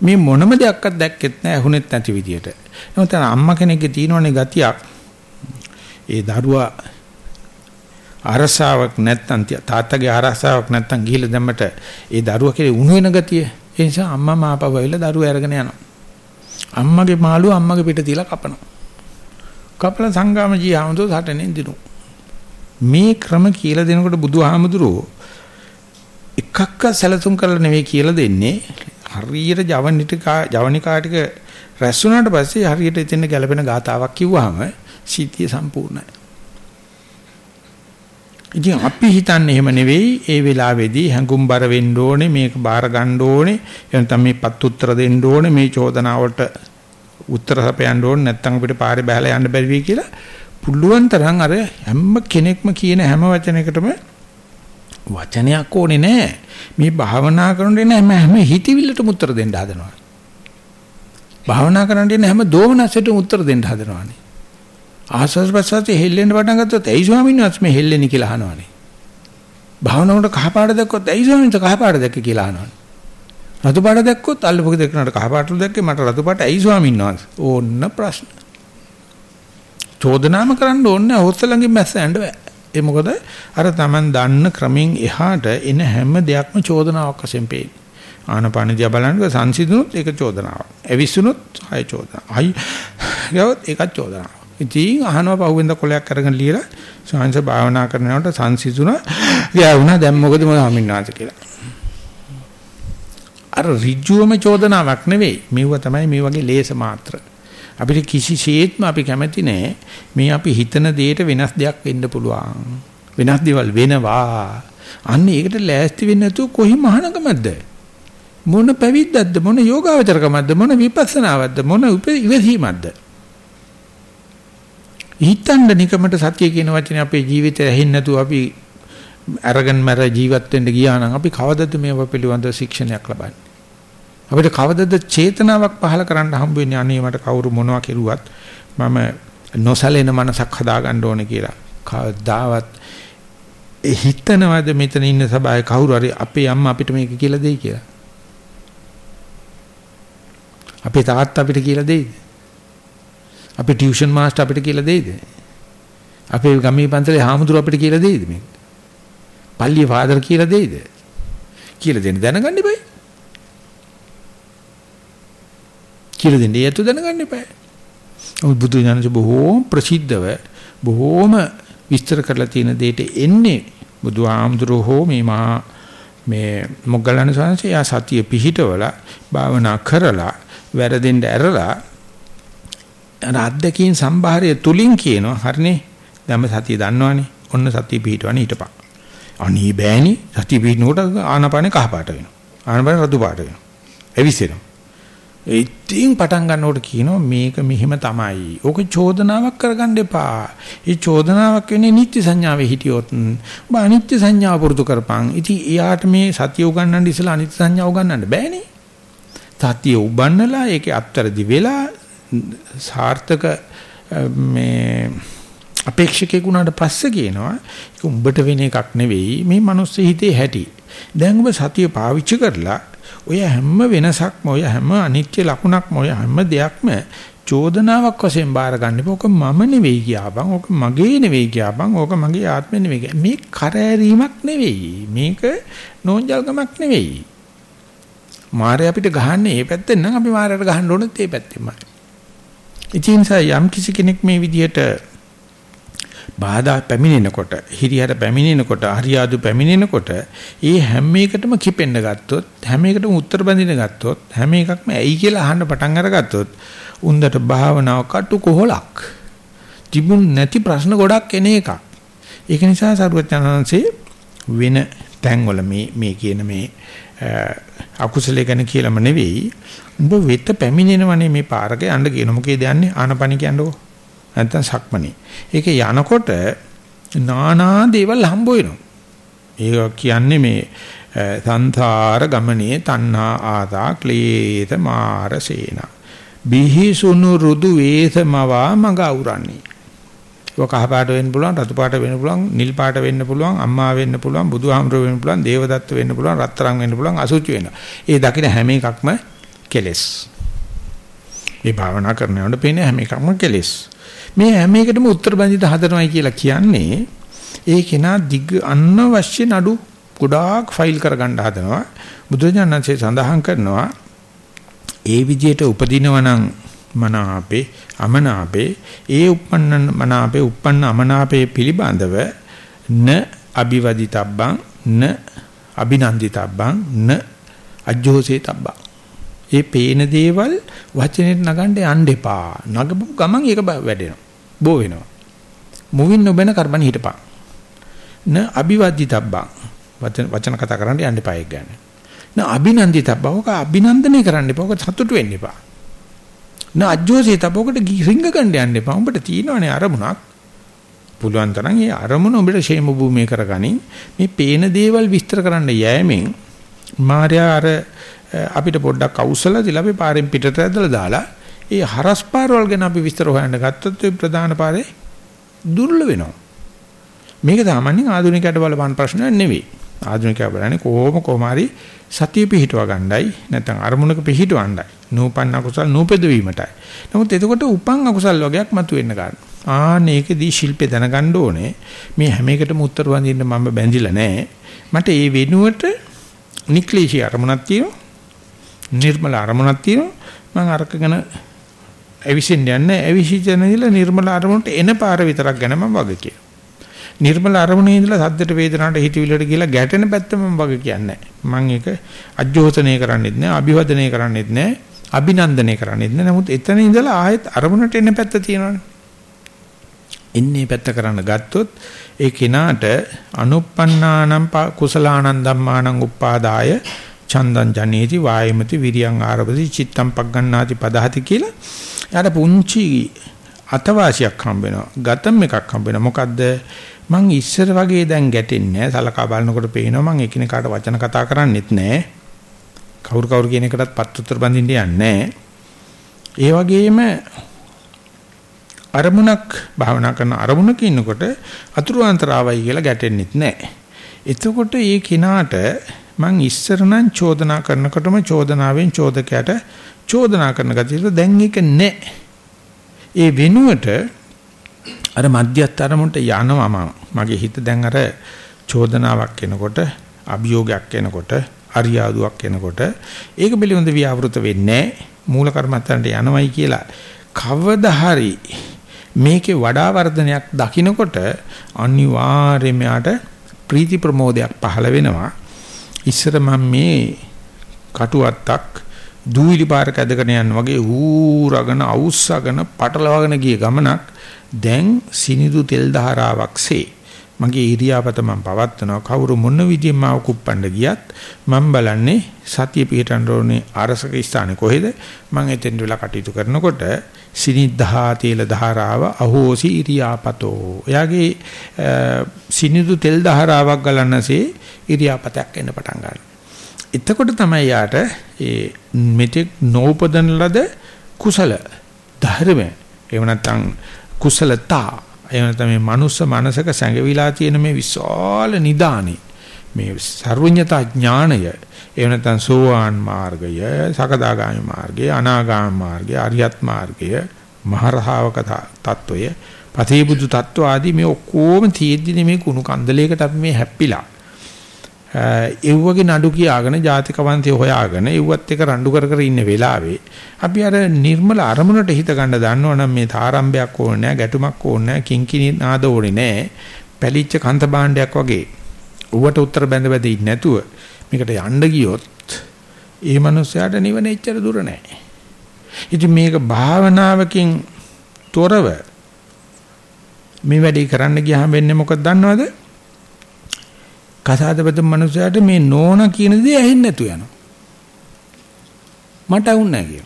මේ මොනම දෙයක්වත් දැක්කෙත් නැහැ ඇහුනෙත් නැති විදියට. එහෙනම් අම්මා කෙනෙක්ගේ තියෙනවනේ ගතියක්. ඒ දරුවා අරසාවක් නැත්තම් තාත්තගේ අරසාවක් නැත්තම් ගිහිල්ලා දැම්මට ඒ දරුවා කෙරේ උණු වෙන ගතිය. ඒ නිසා අම්මා මාපව වෙලා දරුවා අරගෙන යනවා. අම්මගේ මාළුව අම්මගේ පිට තියලා කපනවා. කපලා සංගාමජී ආමදෝ සටනෙන් දිනු. මේ ක්‍රම කියලා දෙනකොට බුදුහාමුදුරුවෝ එකක්ක සැලසුම් කරලා නෙවෙයි කියලා දෙන්නේ. හරියට ජවනිකා ජවනිකා ටික රැස් වුණාට පස්සේ හරියට එතන ගැලපෙන ගාතාවක් කිව්වහම සීතිය සම්පූර්ණයි. ඉතින් අපි හිතන්නේ එහෙම නෙවෙයි ඒ වෙලාවේදී හැඟුම්බර වෙන්න ඕනේ මේක බාර ගන්න ඕනේ එනතම මේ පත් උත්තර දෙන්න ඕනේ මේ චෝදනාවට උත්තර සපයන්න ඕනේ නැත්නම් අපිට පාරේ බහලා යන්න බැරි වෙයි කියලා. පුළුවන් තරම් අර හැම කෙනෙක්ම කියන හැම වචනයකටම වචනයක් ඕනේ නැහැ මේ භාවනා කරනකොට එන හැම හැම හිතවිල්ලටම උත්තර දෙන්න හදනවා. භාවනා කරනකොට එන හැම දෝමනසටම උත්තර දෙන්න හදනවානේ ආස්වාද ප්‍රසවාසයේ හෙල්ලෙන්න පටන් ගත්තොත් ඇයි ස්වාමීන් වහන්සේ මේ හෙල්ලෙන්නේ? කියලා අහනවානේ. භාවනාවට කහපාට දැක්කොත් ඇයි ස්වාමීන් වහන්සේ කහපාට දැක්කේ? කියලා අහනවානේ. රතු පාට දැක්කොත් අල්ලපොක දෙකනට කහපාටලු දැක්කේ මට රතු පාට ඇයි ස්වාමීන් වහන්සේ? ඕන්න ප්‍රශ්න. චෝදනාම කරන්න ඕනේ හොස්සලංගෙන් මැස්ස ඇඬ බෑ. ඒ මොකද අර Taman දන්න ක්‍රමෙන් එහාට එන හැම දෙයක්ම චෝදනාවක් වශයෙන් පේන්නේ. ආනපාන දිහා බලනකොට සංසිඳුනොත් ඒක චෝදනාවක්. ඇවිස්සුනොත් හය චෝදනාවක්. හයි ගියොත් ඒකත් චෝදනාවක්. ඉතින් අහනවා පහුවෙන්ද කොලයක් අරගෙන ලියලා සාංශ භාවනා කරනකොට සංසිඳුණා. ගියා දැන් මොකද මොහොමින්නාත කියලා. අර ඍජුවම චෝදනාවක් නෙවෙයි. මේව තමයි මේ වගේ ලේස මාත්‍ර. අපිට කිසිසේත්ම අපි කැමති නෑ මේ අපි හිතන දෙයට වෙනස් දෙයක් වෙන්න පුළුවන්. වෙනස් දේවල් වෙනවා. අන්න ඒකට ලෑස්ති වෙන්නේ නැතුව කොහි මහානකමද? මොන පැවිද්දක්ද මොන යෝගාවචරකමක්ද මොන විපස්සනාවක්ද මොන ඉවසීමක්ද? හිතන්න නිකමට සත්‍ය කියන වචනේ අපේ ජීවිතේ ඇහෙන්නේ නැතුව අපි අරගෙන මර ජීවත් වෙන්න ගියා නම් අපි කවදද මේව පිළිබඳව ශික්ෂණයක් ලබන්නේ අපිට කවදද චේතනාවක් පහල කරන්න හම්බ වෙන්නේ අනේ මට කවුරු මොනවා කෙරුවත් මම නොසලෙන මනසක් හදාගන්න ඕනේ කියලා කවදාවත් ඒ හිතනවද මෙතන ඉන්න සබාවේ කවුරු හරි අපේ අම්මා අපිට මේක කියලා දෙයි කියලා අපේ තාත්තා අපිට කියලා දෙයිද අපේ ටියුෂන් මාස්ටර් අපිට කියලා දෙයිද? අපේ ගමේ පන්සලේ හාමුදුරුවෝ අපිට කියලා දෙයිද මේක? පල්ලියේ ෆාදර් කියලා දෙයිද? කියලා දෙන්න දැනගන්න eBay. කියලා දෙන්න. යතු දැනගන්න eBay. ඔය බුදු ඥානස බොහෝම ප්‍රසිද්ධව බොහෝම විස්තර කරලා තියෙන දෙයට එන්නේ බුදු ආමඳුරෝ හෝ මේ මහා මේ මොග්ගලණ සංසය සතිය පිහිටවලා භාවනා කරලා වැරදෙන්න ඇරලා අර අද්දකීන් සම්භාරය තුලින් කියනවා හරිනේ දැන් සතිය දන්නවනේ. ඔන්න සතිය පිහිටවන්නේ හිටපන්. අනී බෑනි. සතිය පිහිටනකොට ආනපානේ කහ පාට වෙනවා. ආනපානේ රතු පාට වෙනවා. එවිසෙනවා ඉතින් පටන් ගන්නකොට කියනවා මේක මෙහෙම තමයි. ඕක චෝදනාවක් කරගන්න එපා. ඒ චෝදනාවක් වෙන්නේ නිත්‍ය සංඥාවේ හිටියොත් ඔබ අනිත්‍ය සංඥාව පුරුදු කරපන්. ඉතින් එයාට මේ සතිය උගන්වන්න ඉස්සලා අනිත්‍ය සංඥාව උගන්වන්න බෑනේ. සතිය උබන්නලා ඒකේ අත්තරදි වෙලා සාර්ථක මේ අපේක්ෂකෙක් වුණාට පස්සේ කියනවා ඒක උඹට වෙන එකක් නෙවෙයි මේ මිනිස් හිතේ හැටි. දැන් ඔබ සතිය පාවිච්චි කරලා ඔය හැම වෙනසක්ම ඔය හැම අනිත්‍ය ලකුණක්ම ඔය හැම දෙයක්ම චෝදනාවක් වශයෙන් බාර ගන්න ඕක මම නෙවෙයි කියාපන් ඕක මගේ නෙවෙයි කියාපන් ඕක මගේ ආත්මෙ නෙවෙයි මේ කරෑරීමක් නෙවෙයි. මේක නෝන්ජල්කමක් නෙවෙයි. මාරය අපිට ගහන්නේ මේ පැත්තෙන් නම් අපි මාරයට ගහන්න ඕනෙත් මේ පැත්තෙන්මයි. ඉතින් යම් කිසි කෙනෙක් මේ විදිහට බාධා පැමිණෙනකොට හිරිහැර පැමිණෙනකොට හරියාදු පැමිණෙනකොට ඒ හැම එකටම කිපෙන්න ගත්තොත් හැම එකටම උත්තර බඳින්න ගත්තොත් හැම එකක්ම ඇයි කියලා අහන්න පටන් අරගත්තොත් උන්දට භාවනාව කටු කොහලක්. තිබුණ නැති ප්‍රශ්න ගොඩක් එන එකක්. ඒක නිසා සරුවචනංශේ වෙන තැන්වල මේ මේ කියන මේ අකුසලයේ ගැන කියලාම නෙවෙයි උඹ වෙත පැමිණෙනවනේ මේ පාරක යන්න කියන මොකේද යන්නේ? ආනපන කියන්නකෝ. නැත්නම් සක්මණේ. ඒකේ යනකොට නානා දේවල් හම්බ වෙනවා. ඒක කියන්නේ මේ සංසාර ගමනේ තණ්හා ආදා ක්ලේත මාරසේන බිහිසුණු රුදු වේසමවා මඟ අවරන්නේ ඒක කහ පාට වෙන්න පුළුවන් රතු පාට වෙන්න පුළුවන් නිල් පාට වෙන්න පුළුවන් අම්මා වෙන්න පුළුවන් බුදුහාමුදුරුවෝ වෙන්න පුළුවන් දේවදත්ත වෙන්න පුළුවන් රත්තරන් වෙන්න පුළුවන් අසුචි වෙන්න. ඒ දකින හැම එකක්ම කෙලෙස්. මේ භාවනා කරනකොට පේන හැම එකක්ම කෙලෙස්. මේ හැම එකටම උත්තර බඳිත හදනවයි කියලා කියන්නේ ඒ කෙනා දිග අනවශ්‍ය නඩු ගොඩාක් ෆයිල් කරගන්න හදනවා. බුදුරජාණන්සේ සඳහන් කරනවා ඒ විදිහට උපදිනවා නම් මනාපේ අමනාපේ ඒ uppන්න මනාපේ uppන්න අමනාපේ පිළිබඳව න අபிවදිතබ්බං න අභිනන්දිතබ්බං න අජ්ජෝසේතබ්බං ඒ පේන දේවල් වචනෙට නගන්න යන්න එපා. නගපු ගමන් ඒක වැඩෙනවා. බෝ වෙනවා. මුවින් නොබෙන කරබන් හිටපන්. න අபிවදිතබ්බං වචන වචන කතා කරන්න යන්න එපා ඒක ගන්න න අභිනන්දිතබ්බං. ඔක අභිනන්දනය කරන්න එපා. ඔක සතුටු වෙන්න එපා. නා අජ්ජෝසේ තපොකට රිංග ගන්න යන්න එපා. උඹට තියෙනවනේ අරමුණක්. පුළුවන් තරම් ඒ අරමුණ උඹට ෂේම භූමිය කරගනින්. මේ පේන දේවල් විස්තර කරන්න යෑමෙන් මාර්යා අර අපිට පොඩ්ඩක් අවුස්සලා දිලා අපි පාරෙන් පිටට ඇදලා දාලා ඒ හරස් පාරවල් ගැන අපි විස්තර හොයන්න ගත්තොත් ඒ ප්‍රධාන පාරේ දුර්ල වෙනවා. මේක සාමාන්‍යයෙන් ආධුනිකයට බලපන් ප්‍රශ්නයක් නෙවෙයි. ආධුනිකයා බලන්නේ කොහොම කොහොම හරි සතිය පිහිටව ගන්නයි නැත්නම් අරමුණක පිහිටවන්නයි. නූපන්න අකුසල් නූපද වීමටයි. නමුත් එතකොට උපන් අකුසල් වගේක් මතුවෙන්න ගන්නවා. ආන්න ඒකෙදී ශිල්පේ දැනගන්න ඕනේ. මේ හැම එකටම උත්තර වඳින්න මම බැඳිලා නැහැ. මට ඒ වෙනුවට නික්ලේශී අරමුණක් තියෙනවා. නිර්මල අරමුණක් තියෙනවා. මම අරක ගැන ඇවිසින්න යන්නේ ඇවිසිච්ච නැතිලා නිර්මල අරමුණට එන පාර විතරක් ගැන මම වග කියනවා. නිර්මල අරමුණේ ඉඳලා සද්දට වේදනාවට හිතවිලට ගිහලා ගැටෙන පැත්ත මම වගේ කියන්නේ මම ඒක අජෝසනය කරන්නෙත් නෑ අභිවදනය කරන්නෙත් නෑ අභිනන්දනය කරන්නෙත් නෑ නමුත් එතන ඉඳලා ආයෙත් අරමුණට එන පැත්ත තියෙනවනේ එන්නේ පැත්ත කරන්න ගත්තොත් ඒ කෙනාට අනුප්පන්නානම් කුසලානං ධම්මානං උප්පාදාය චන්දං ජනේති වායමති විරියං ආරබති චිත්තං පග්ගණ්ණාති පදහති කියලා යාට පුංචි අතවාසියක් හම්බ වෙනවා ගතම් එකක් හම්බ වෙනවා මොකද්ද මං ඉස්සර වගේ දැන් ගැටෙන්නේ නැහැ. සලකා බලනකොට පේනවා මං එකිනෙකාට වචන කතා කරන්නෙත් නැහැ. කවුරු කවුරු කියන එකටත් පත්තුතර බඳින්න යන්නේ ඒ වගේම අරමුණක් භාවනා කරන අරමුණක ඉන්නකොට අතුරු අන්තරාවයි කියලා ගැටෙන්නෙත් නැහැ. එතකොට මේ කිනාට මං ඉස්සර නම් චෝදනා කරනකොටම චෝදනාවෙන් චෝදකයට චෝදනා කරන ගතියට දැන් ඒක නැහැ. ඒ වෙනුවට අර මධ්‍යස්ථ අරමුණට යනවා මම. මගේ හිත දැන් අර චෝදනාවක් එනකොට, අභියෝගයක් එනකොට, අරියාදුවක් එනකොට ඒක පිළිබඳ ව්‍යාවෘත වෙන්නේ මූල කර්මත්තන්ට යනවයි කියලා කවදා හරි මේකේ වඩා වර්ධනයක් දකින්නකොට අනිවාර්යයෙන්ම යාට ප්‍රීති ප්‍රමෝදයක් පහළ වෙනවා. ඉස්සර මම මේ කටුවත්තක් දූවිලි පාරක ඇදගෙන යන වගේ ඌරගෙන අවුස්සගෙන පටලවාගෙන ගිය ගමනක් දැන් සිනිදු තෙල් ධාරාවක්සේ මගේ ඉරියාපත මම පවත්නවා කවුරු මොන විදිහෙන් මාව කුප්පන්න ගියත් මම බලන්නේ සතිය පිටරන්න ඕනේ අරසක ස්ථානේ කොහෙද? මම එතෙන් වෙලා කටයුතු කරනකොට සිනිද්ධා තේල ධාරාව අහෝසි ඉරියාපතෝ. එයාගේ සිනිදු තෙල් ධාරාවක් ගලන්නසේ ඉරියාපතක් එන්න පටන් ගන්නවා. එතකොට තමයි යාට ඒ මෙතෙක් නෝපදන ලද කුසල ධර්ම එහෙම නැත්නම් කුසලතා එහෙම නැත්නම් මේ මනුස්ස මනසක සැඟවිලා තියෙන මේ විශාල නිදානේ මේ සර්වඥතා ඥාණය එහෙම නැත්නම් සෝවාන් මාර්ගය සකදාගාමි මාර්ගය අනාගාමි මාර්ගය අරියත් මාර්ගය මහරහවක තත්වය පතේබුදු තත්ව ආදී මේ ඔක්කොම තියෙද්දි මේ කුණු කන්දලයකට අපි මේ හැප්පිලා. ඒ වගේ නඩු කියාගෙන ජාතික වංශය හොයාගෙන එව්වත් එක රණ්ඩු කර කර ඉන්න වෙලාවේ අපි අර නිර්මල අරමුණට හිත ගන්න දන්නවනම් මේ තාරම්භයක් ඕනේ නැහැ ගැටුමක් ඕනේ නැහැ කිංකිණි නාද ඕනේ නැහැ. පැලිච්ච කන්ත භාණ්ඩයක් වගේ. ඌවට උත්තර බැඳ බැඳ ඉන්නේ නැතුව මේකට යන්න ගියොත් ඒ මනුස්සයාට නිවන එච්චර දුර නැහැ ඉතින් මේක භාවනාවකින් තොරව මේ වැඩේ කරන්න ගියාම වෙන්නේ මොකක්ද දන්නවද කසාදපත මනුස්සයාට මේ නෝන කියන දේ ඇහෙන්නේ නැතු යනවා. මට වුන්නේ නැහැ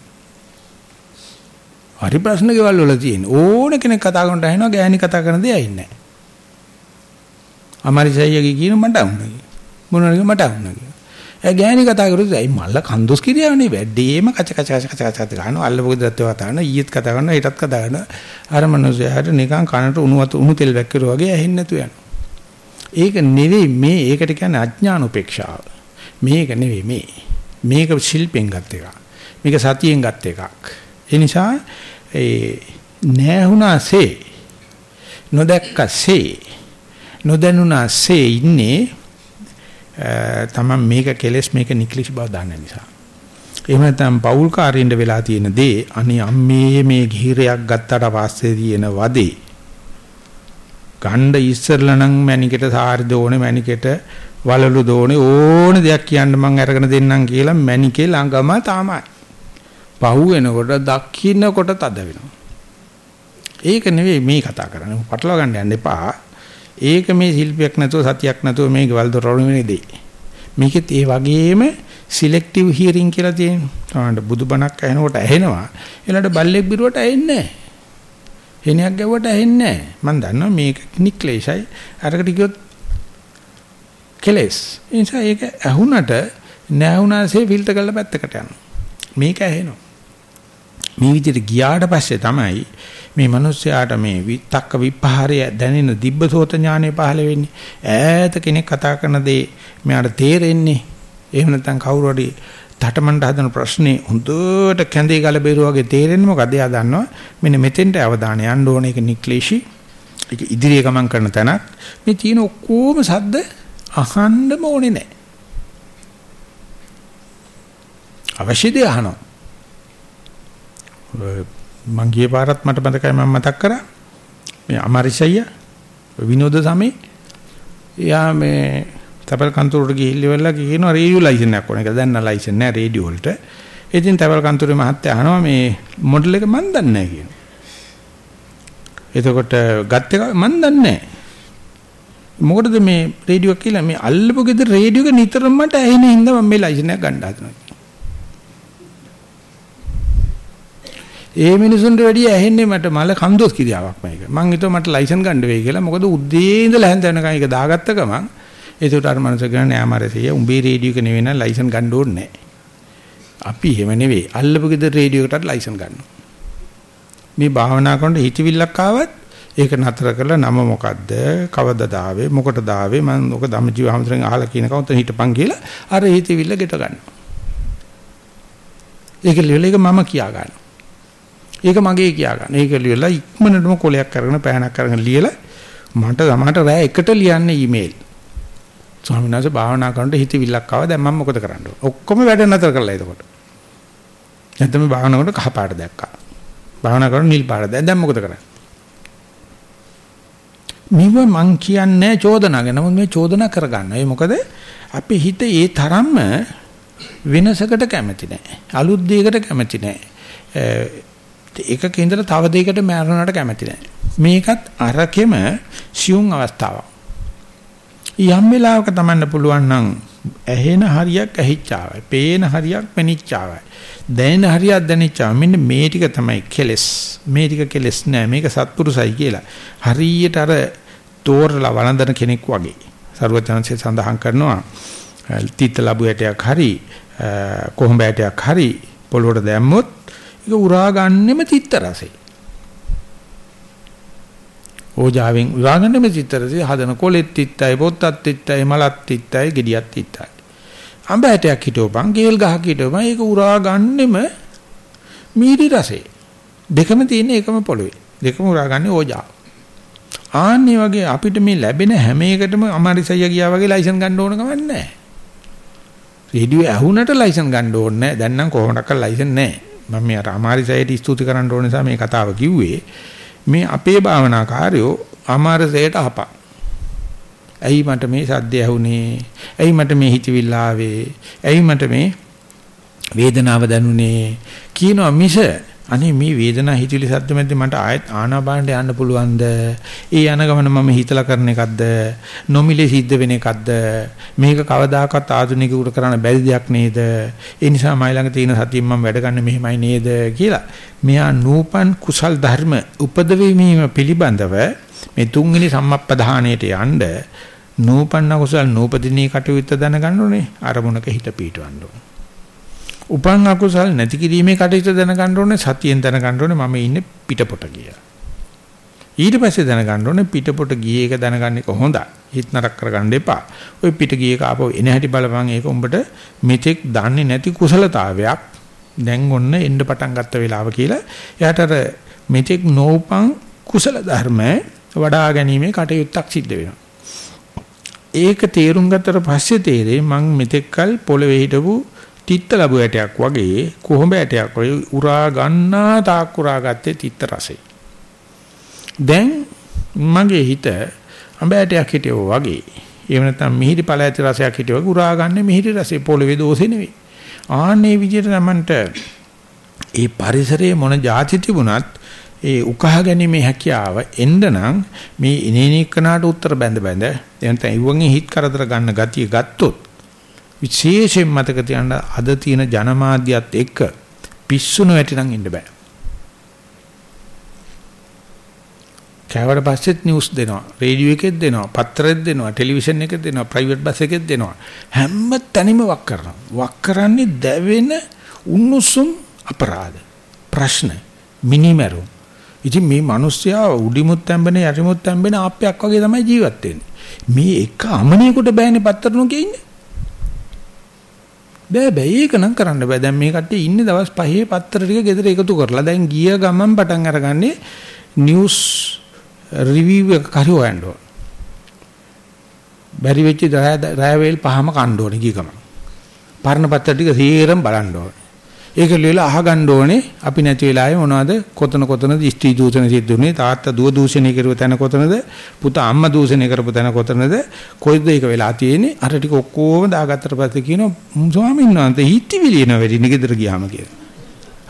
හරි ප්‍රශ්න ගෙවල් වල තියෙන ඕන කෙනෙක් කතා කරනට අහනවා ගෑණි කතා කරන දේ අයින්නේ නැහැ. අමාරිසයියගේ කියන මට වුණා. මොනවාගේ මට වුණා. ඒ ගෑණි කතා කරුවොත් ඇයි මල්ල කන්දොස් කිරියාවනේ? වැඩිම කච කච කච කච කච ගන්නවා. අල්ලපොක දත්තව කතා කරනවා ඊයේත් කතා කරනවා ඊටත් කතා කරනවා. අර මනුස්සයාට නිකන් කනට උණු වතු උණු තෙල් වැක්කිරෝ වගේ ඇහෙන්නේ නැතු යනවා. ඒක නෙවෙයි මේ ඒකට කියන්නේ අඥාන උපේක්ෂාව මේක නෙවෙයි මේ. මේක ශිල්පෙන් ගත් එකක්. මේක සතියෙන් ගත් එකක්. ඒ නිසා ඒ නැහුණාසේ නොදැක්කසේ නොදැනුණාසේ ඉන්නේ තමන් මේක කෙලස් මේක නික්ලිෂ් බව දන්න නිසා. එහෙම නැත්නම් පෞල් කාර්යින්ද වෙලා තියෙන දේ අනේ අම්මේ මේ ගිහිරයක් ගත්තට පස්සේ තියෙන වදේ. ගණ්ඩ ඉස්සරලා නම් මැනිකට සාරි දෝනේ මැනිකට වලලු දෝනේ ඕන දෙයක් කියන්න මං අරගෙන දෙන්නම් කියලා මැනිකේ ළඟම තමයි. පහු වෙනකොට දක්ෂිනකොට තද වෙනවා. ඒක නෙවෙයි මේ කතා කරන්නේ. පටලවා ගන්න යන්න එපා. ඒක මේ ශිල්පයක් නැතුව සතියක් නැතුව මේ ගෙවල් දොරවල් වෙනදී. මේකෙත් ඒ වගේම සිලෙක්ටිව් හියරින් කියලා තියෙනවා. තමයි බුදුබණක් ඇහෙනකොට ඇහෙනවා. ඊළඟට බල්ලෙක් බිරුවට ඇහෙන්නේ නැහැ. හෙනයක් ගැව්වට ඇහෙන්නේ නැහැ. මම දන්නවා මේක නික්ලේශයි. අරකට කිව්වොත් කෙලස්. ඒ නිසා ඒක ඇහුණට නැහුණාසේ ෆිල්ටර් කරලා පැත්තකට යනවා. මේක ඇහෙනවා. මේ විදිහට ගියාට පස්සේ තමයි මේ මිනිස්යාට මේ විතක්ක විපහාරය දැනෙන දිබ්බසෝත ඥානෙ පහළ වෙන්නේ. ඈත කෙනෙක් කතා කරන දේ මෙයාට තේරෙන්නේ. එහෙම නැත්නම් කවුරු හරි තටමඬ හදන ප්‍රශ්නේ හොඳට කැඳේ ගල බේරුව වගේ තේරෙන්නේ මොකද? එයා දන්නවා මෙන්න මෙතෙන්ට අවධානය යන්න ඕන. ඒක නික්ලේශී. ඒක ඉදිරිය ගමන් කරන තැනක්. මේ තියෙන ඔක්කොම සද්ද අහන්නම ඕනේ නැහැ. අවශ්‍ය දේ අහනවා. මං ගිය පාරත් මට මතකයි මම මතක් කරා. මේ අමාරිසయ్య විනෝද සමේ. එයා මේ තපල් කන්තරුවට ගිහිල්ලා කියනවා රේඩියෝ ලයිසන් එකක් ඕන. එක දැන් නම් ලයිසන් නැහැ රේඩියෝ වලට. ඉතින් තපල් කන්තරුවේ මහත්තයා අහනවා මේ මොඩල් එක මන් දන්නේ නැහැ කියනවා එතකොට ගත් එක මන් දන්නේ නැහැ මොකටද මේ රේඩියෝ කියලා? මේ අල්ලපු ගෙදර රේඩියෝ එක නිතරම මට ඇහෙන හින්දා මම මේ ලයිසන් එක ගන්න හදනවා. ඒ මිනිසුන්ට වැඩිය ඇහෙන්නේ මට මල කන්දොස් කිරියාවක් මේක. මං හිතුවා මට ලයිසන් ගන්න වෙයි කියලා. මොකද උදේ ඉඳලා හැන්ද වෙනකන් ඒක දාගත්ත ගමන් ඒකට අර මනස ගන්න යාමරසිය උඹේ රේඩියෝ එක නෙවෙයි නම් ලයිසන් ගන්න ඕනේ නැහැ. අපි එහෙම නෙවෙයි. අල්ලපු ගෙදර රේඩියෝ එකටත් ලයිසන් ගන්නවා. මේ භාවනා කරනකොට හිතවිල්ලක් ආවත් ඒක නතර කරලා නම මොකද්ද? කවදද ආවේ? මොකටද ආවේ? මම ඔක ධම්මජීව හැමතෙන් අහලා කියන කවුන්ට හිටපන් කියලා අර හිතවිල්ල ගෙට ගන්නවා. ඒක ලියලා ඒක මම කියා ගන්නවා. ඒක මගේ කියා ගන්න. ඒක ලියලා ඉක්මනටම කොලයක් අරගෙන පෑනක් අරගෙන ලියලා මට සමහරට රෑ එකට ලියන්න ඊමේල්. ස්වාමීන් වහන්සේ භාවනා කරනකොට හිතවිල්ලක් ආවා දැන් මම මොකද කරන්න ඕන? ඔක්කොම වැඩ නතර කරලා එතකොට. නැත්නම් භාවනා කරනකොට කහ පාට දැක්කා. භාවනා කරන නිල් පාට දැන් දැන් මොකද කරන්නේ? මේව මං කියන්නේ චෝදනා ගැන. නමුත් මේ චෝදනා කරගන්න. ඒ මොකද අපි හිත ඒ තරම්ම වෙනසකට කැමති නැහැ. අලුත් දෙයකට කැමති නැහැ. එකක ඉඳලා තව දෙයකට මරණයට කැමති නැහැ. මේකත් අරකෙම සියුම් අවස්ථාවක්. යම් වෙලාවක තමන්න පුළුවන් නම් ඇහෙන හරියක් ඇහිච්චාවයි. පේන හරියක් පෙනිච්චාවයි. දැනෙන හරියක් දැනෙච්චාවයි. මෙන්න මේ ටික තමයි කෙලස්. මේ ටික කෙලස් නෑ. මේක සත්පුරුසයි කියලා. හරියට අර තෝරලා වළඳන කෙනෙක් වගේ. සරුවචනන්සේ සඳහන් කරනවා තීත ලැබු ඇටයක් හරි කොහොඹ ඇටයක් හරි පොළොවට දැම්මොත් ඒක උරා ගන්නෙම තිත්ත රසෙ. ඕජාවෙන් උරා ගන්නෙම තිත්ත රසෙ හදන කොලෙත් තිත්තයි පොත්තත් තිත්තයි මලත් තිත්තයි ගෙඩියත් තිත්තයි. අඹ ඇටයක් හිටවපන් ගේල් ගහක් හිටවපන් ඒක උරා ගන්නෙම මීරි රසෙ. දෙකම තියෙන එකම පොළවේ. දෙකම උරා ගන්නේ ඕජා. ආන්නේ වගේ අපිට මේ ලැබෙන හැම එකටම අමාරිසయ్య ගියා වගේ ලයිසන් ගන්න ඕන කමක් නැහැ. රේඩියෝ ඇහුනට ලයිසන් ගන්න ඕනේ නැහැ. දැන් නම් කොහොමඩක්වත් ලයිසන් නැහැ. මම මේ අර අමාරිසයට ස්තුති කරන්න ඕන නිසා මේ කතාව කිව්වේ මේ අපේ භාවනා කාර්යෝ අමාරිසයට අපා ඇයි මට මේ සද්ද ඇහුනේ? ඇයි මට මේ හිතවිල්ල ආවේ? ඇයි මට මේ වේදනාව දැනුනේ? කියනවා මිස අනේ මේ වේදනා හිතිලි සද්ද මැද්දේ මට ආයත් ආනාපානට යන්න පුළුවන්ද? ඒ යන ගමන මම හිතලා කරන එකක්ද? නොමිලේ සිද්ධ වෙන එකක්ද? මේක කවදාකවත් ආධුනිකයෙකුට කරන්න බැරි දෙයක් නේද? ඒ නිසා මයි ළඟ තියෙන සතියෙන් මම වැඩ ගන්න මෙහෙමයි නේද කියලා. මෙයා නූපන් කුසල් ධර්ම උපදවීම පිළිබඳව මේ තුන්වෙනි සම්මප්පදාහණයට යන්න නූපන්න කුසල් නූපදිනී කටයුත්ත දැනගන්න ඕනේ. අරමුණක හිත පීටවන්න ඕනේ. උපන් අකුසල් නැති කිරීමේ කටයුතු දැනගන්න ඕනේ සතියෙන් දැනගන්න ඕනේ මම ඉන්නේ පිටපොට කියලා. ඊට පස්සේ දැනගන්න ඕනේ පිටපොට ගියේ එක දැනගන්න එක හොඳයි. හිත නරක කරගන්න එපා. ওই පිට ගියේ එක ආපහු එන හැටි බලපන් ඒක උඹට මෙතෙක් දන්නේ නැති කුසලතාවයක් දැන් ඔන්න එන්න පටන් ගත්ත වෙලාව කියලා එයාට අර මෙතෙක් නෝපං කුසල ධර්ම වඩා ගැනීමේ කටයුත්තක් සිද්ධ වෙනවා. ඒක තේරුම් ගත්තට පස්සේ තේරෙයි මං මෙතෙක්කල් පොළවේ හිටපු තිත්ත ලැබු ඇටයක් වගේ කොහොඹ ඇටයක් වගේ උරා ගන්නා තාක් උරා ගත්තේ තිත්ත රසෙ. දැන් මගේ හිත අඹ ඇටයක් හිටියෝ වගේ එහෙම නැත්නම් මිහිරි පළ ඇති රසයක් හිටියෝ වගේ උරා ගන්න මිහිරි රසෙ පොළවේ දෝෂේ නෙවෙයි. ආන්නේ විදිහට තමන්ට ඒ පරිසරයේ මොන જાති තිබුණත් ඒ උකහා ගැනීමේ හැකියාව එන්න නම් මේ ඉනේනිකනාට උත්තර බැඳ බැඳ එතන ඉවුවන්ගේ හිත කරදර ගන්න ගතිය ගත්තොත් විශේෂයෙන් මතක තියාගන්න අද තියෙන ජනමාධ්‍යත් එක්ක පිස්සුන වැටිනම් ඉන්න බෑ. කෑවට පස්සෙත් නිවුස් දෙනවා, රේඩියෝ එකෙත් දෙනවා, පත්‍රෙත් දෙනවා, ටෙලිවිෂන් එකෙත් දෙනවා, ප්‍රයිවට් බස් එකෙත් දෙනවා. හැම තැනම වක් කරනවා. වක් කරන්නේ දැවෙන උන්නුසුම් අපරාධ. ප්‍රශ්න, මිනිමරු. ඉතින් මේ මිනිස්සයා උඩිමුත් තැම්බෙන යටිමුත් තැම්බෙන ආප්පයක් වගේ තමයි ජීවත් වෙන්නේ. මේ එක අමනියෙකුට බෑනේ පත්තර නොකිය ඉන්නේ. බෑ බෑ ඒක නම් කරන්න බෑ. දැන් මේ කට්ටිය ඉන්නේ දවස් 5 පත්තර ටික ගෙදර එකතු කරලා දැන් ගිය ගමන් පටන් අරගන්නේ නිවුස් රිවිව් එක කර හොයන්න ඕන. බැරි වෙච්ච රෑ වේල් පහම කන්න ඕනේ ගිය ගමන්. පරණ පත්තර ටික සීරම් බලන්න ඕනේ. ඒක ලියලා අහගන්න ඕනේ. අපි නැති වෙලාවේ මොනවද? කොතන කොතනද ස්ත්‍රී දූෂණ සිද්ධ වුනේ? තාත්තා දුව දූෂණය කරුව තැන කොතනද? පුතා අම්මා දූෂණය කරපු තැන කොතනද? කොයිද ඒක වෙලා තියෙන්නේ? අර ටික ඔක්කොම දාගත්තට පස්සේ කියනවා ස්වාමීන් වහන්සේ හිටිවිලි එනවා වැඩි නිගෙදර ගියාම කියලා.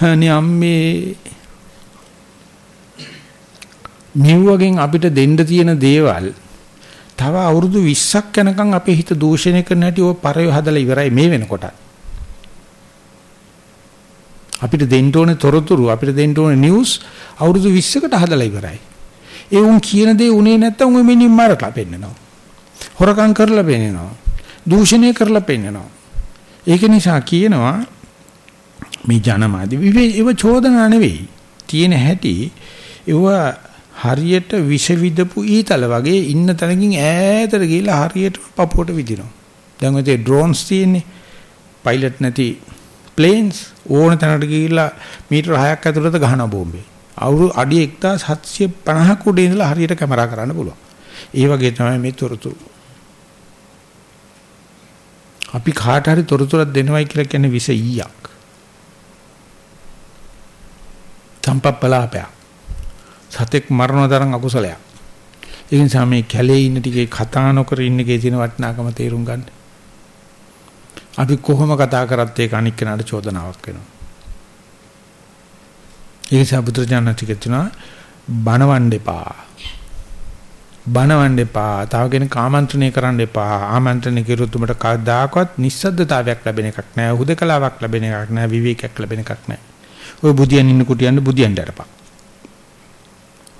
හනේ අම්මේ මෙව්වගෙන් අපිට දෙන්න තියෙන දේවල් තව අවුරුදු 20ක් යනකම් අපේ හිත දූෂණය කරන හැටි ඔය පරය හදලා ඉවරයි මේ වෙනකොට. අපිට දෙන්න ඕනේ තොරතුරු අපිට දෙන්න ඕනේ නිවුස් අවුරුදු 20කට හදලා ඉවරයි. ඒ උන් කියන දේ උනේ නැත්තම් ඔය මිනිම් මාරලා පෙන්නනවා. හොරකම් කරලා පෙන්නනවා. දූෂණය කරලා පෙන්නනවා. ඒක නිසා කියනවා මේ ජනමාධ්‍ය ඒව චෝදනා නෙවෙයි. තියෙන හැටි ඒව හරියට විෂ විදපු ඊතල වගේ ඉන්න තැනකින් ඈතට ගිහිල්ලා හරියට පපුවට විදිනවා. දැන් ඔය ඩ්‍රෝන්ස් තියෙන්නේ. පයිලට් නැති ප්ලේන්ස් ඕන තැනකට ගිහිල්ලා මීටර 6ක් ඇතුළත ගහන බෝම්බේ. අවුරු අඩි 1750ක උඩ ඉඳලා හරියට කැමරා කරන්න පුළුවන්. ඒ වගේ තමයි මේ තොරතුරු. අපි කාට හරි තොරතුරක් දෙනවයි කියලා කියන්නේ විස ඊයක්. සම්පප්පලාපයක්. සතෙක් මරණ තරම් අකුසලයක්. ඒ නිසා මේ කැලේ ඉන්න ටිකේ කතා නොකර ඉන්න එකේ තියෙන වටිනාකම තේරුම් ගන්න. අපි කොහොම කතා කරත් ඒක අනික් කෙනාට චෝදනාවක් වෙනවා. ඒ නිසා බුදුරජාණන් ටික තුනා බනවන්න එපා. බනවන්න එපා. තව කෙනෙක් ආමන්ත්‍රණය කරන්න එපා. ආමන්ත්‍රණය කිරුත් උඹට කවදාකවත් නිස්සද්දතාවයක් ලැබෙන එකක් නෑ. හුදකලාවක් ලැබෙන එකක් නෑ. විවේකයක් ලැබෙන එකක් නෑ. ඔය බුදියන් ඉන්න කුටියන්න බුදියන්ට අරපන්.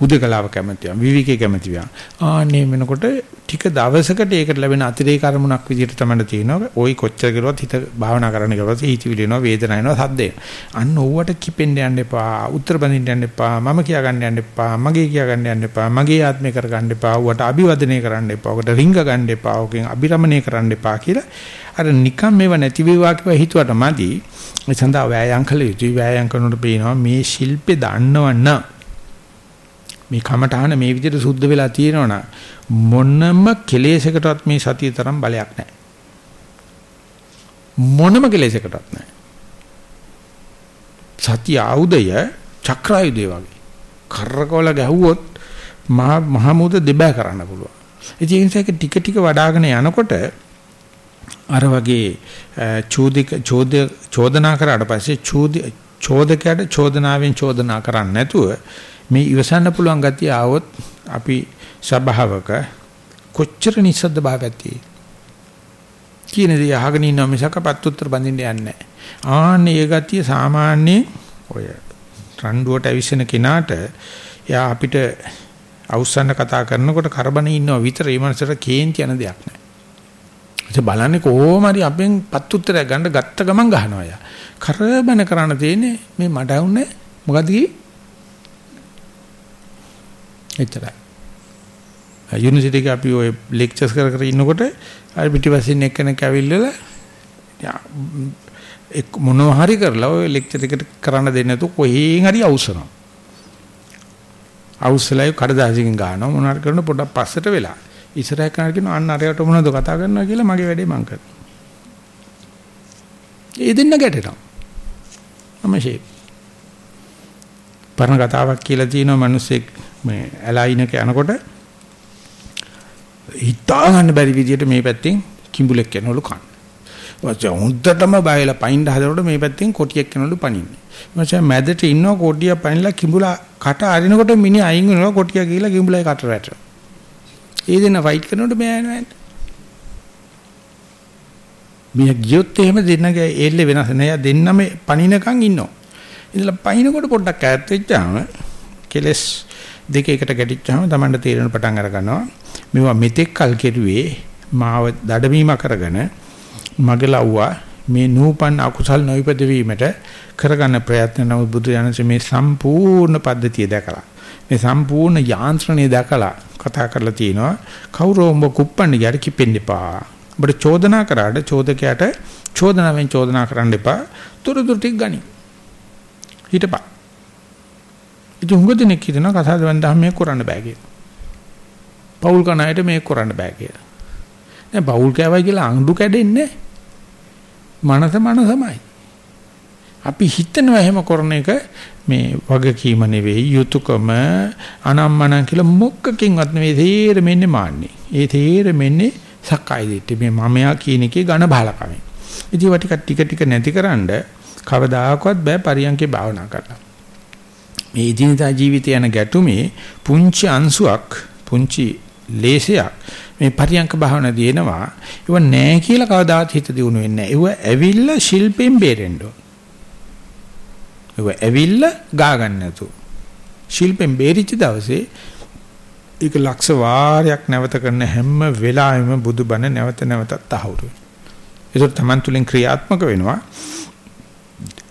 උදකලාව කැමතියම් විවිකේ කැමතියම් ආන්නේ වෙනකොට ටික දවසකට ඒකට ලැබෙන අතිරේක අරමුණක් විදිහට තමයි තියෙනවා. ওই කොච්චර කරුවත් හිත භාවනා කරන්න ගියොත් හිතවිලි එනවා වේදනාව එනවා සද්දේ අන්න ඕවට කිපෙන්න යන්න එපා උත්තර බඳින්න යන්න එපා මම කියා ගන්න යන්න එපා මගේ කියා ගන්න යන්න එපා මගේ ආත්මය කර ගන්න එපා ඌට අභිවදනය කරන්න එපා ඌට රිංග ගන්න එපා ඌගෙන් අභිරමණය කරන්න එපා කියලා. අර නිකම් මේව නැති වේවා කියලා හිතුවට මදි. ඒ සඳහා වෑයම් කළ යුතුයි. වෑයම් කරනකොට පේනවා මේ ශිල්පේ දන්නවන්න මේ කමඨහන මේ විදිහට සුද්ධ වෙලා තියෙනවනම් මොනම කෙලෙසකටවත් මේ සතිය තරම් බලයක් නැහැ. මොනම කෙලෙසකටවත් නැහැ. සතිය ආයුධය චක්‍රායුධය වගේ. කරකවල ගැහුවොත් මහා මහමුද දෙබෑ කරන්න පුළුවන්. ඒ නිසා ඒක ටික ටික වඩ아가න යනකොට අර වගේ චෝදික චෝද චෝදනා කරාට පස්සේ චෝදි චෝදකයට චෝදනාවෙන් චෝදනා කරන්නේ නැතුව මේ ඉවසන්න පුළුවන් ගතිය ආවොත් අපි ස්වභාවක කොච්චර නිස්සද්ද භාවයක් තියෙයි කියන දේ අහගෙන ඉන්නවා මිසක පත්තුත්තර බඳින්න යන්නේ නැහැ. ආන්නේ ඒ ගතිය සාමාන්‍ය ඔය රණ්ඩුවට ඇවිස්සෙන කෙනාට එයා අපිට අවුස්සන්න කතා කරනකොට කරබන ඉන්නවා විතර ඒ මනසට කේන්ති යන දෙයක් නැහැ. ඒ බලන්නේ කොහොම හරි අපෙන් පත්තුත්තරයක් ගන්න ගත්ත ගමන් ගහනවා යා. කරබන කරන්න තියෙන්නේ මේ මඩ වුනේ මොකද කි? එච්චරයි. යුනිවර්සිටි එකේ අපි ඔය ලෙක්චර්ස් කර කර ඉන්නකොට අර පිටිපස්සින් එක්කෙනෙක් ඇවිල්ලා එක් මොනවා හරි කරලා ඔය ලෙක්චර් එකට කරන්න දෙන්නේ නැතු කොහෙන් හරි අවසනවා. අවසලයි කඩදාසියකින් ගන්නවා මොනවා හරි කරන පොඩක් පස්සට වෙලා. ඉස්සරහ කරන කියන අන්න අරයට මොනවද කතා කරනවා කියලා මගේ වැඩේ මං කරනවා. ඒ දෙන්න ගැටෙනවා. මම ෂේ. පරණ කතාවක් කියලා තියෙනවා මිනිස්සෙක් මේ ඇලයිනක යනකොට හිතා ගන්න බැරි විදිහට මේ පැත්තෙන් කිඹුලෙක් යනවලු කන්න. වාචා හොඳටම බයලා පයින් හදනකොට මේ පැත්තෙන් කොටියක් යනවලු පනින්නේ. ඊමණසේ මැදට ඉන්නවා කොටිය පනිලා කිඹුලා කට අරිනකොට මිනිහ අයින් වෙනවා කොටිය ගිහලා කිඹුලයි කට රැට. ඒ දෙන්න ෆයිට් කරනකොට මෙයා යනවා. මිය ගියොත් එහෙම දෙන්නගේ එල්ලේ වෙනස් නෑ දෙන්නම පනිනකන් ඉන්නවා. ඉතලා පනිනකොට පොඩ්ඩක් ඈත් වෙච්චාම කෙලස් දෙක එකට ගැටිච්චාම Tamanට තීරණ පටන් අර ගන්නවා. මේවා මෙතෙක් කල් කෙරුවේ මාව දඩමීම කරගෙන මගේ ලව්වා මේ නූපන් අකුසල් නොයිපද වීමට කරගන්න ප්‍රයත්න නමුත් බුදු දහමේ මේ සම්පූර්ණ පද්ධතිය දැකලා මේ සම්පූර්ණ යාන්ත්‍රණය දැකලා කතා කරලා තිනවා කවුරු උඹ කුප්පන්න යට කිපෙන්න එපා. ඔබට චෝදනා කරාට චෝදකයාට චෝදනාවෙන් චෝදනා කරන්න එපා. තුරුතුරු ටික ගනි. හිටපන්. ඉතින් හුඟ දෙනෙක් හිතනවා කසාද වන්දහම මේක කරන්න බෑ කියලා. පෞල් කන අයට මේක කරන්න බෑ කියලා. දැන් පෞල් කෑවයි කියලා අඬු කැඩෙන්නේ මනස මනසමයි. අපි හිතනවා එහෙම කරන එක මේ වගකීම නෙවෙයි යුතුයකම අනම්මන කියලා මොකකින්වත් නෙවෙයි තේරෙන්නේ මාන්නේ. ඒ තේරෙන්නේ සක්කාය දිට්ඨිය මේ මමයා කියන එකේ ඝන බහලකමෙන්. ඉතින් වට ටික ටික නැතිකරන්න කවදාකවත් බෑ පරියන්කේ භාවනා කරලා. මේ ඉදිනදා ජීවිතය යන ගැටුමේ පුංචි අංශුවක් පුංචි ලේසයක් මේ පරියංක භාවනා දිනනවා. ඒව නෑ කියලා කවදාවත් හිත දිනු වෙන්නේ නෑ. ඒව ඇවිල්ලා ශිල්පෙන් බේරෙන්න ඒව ඇවිල්ලා ගා ගන්න නැතු ශිල්පෙන් බේරිච්ච දවසේ ඒක ලක්ෂ වාරයක් නැවත කරන හැම වෙලාවෙම බුදුබණ නැවත නැවතත් තහවුරු වෙනවා ඒක තමන් තුලින් ක්‍රියාත්මක වෙනවා.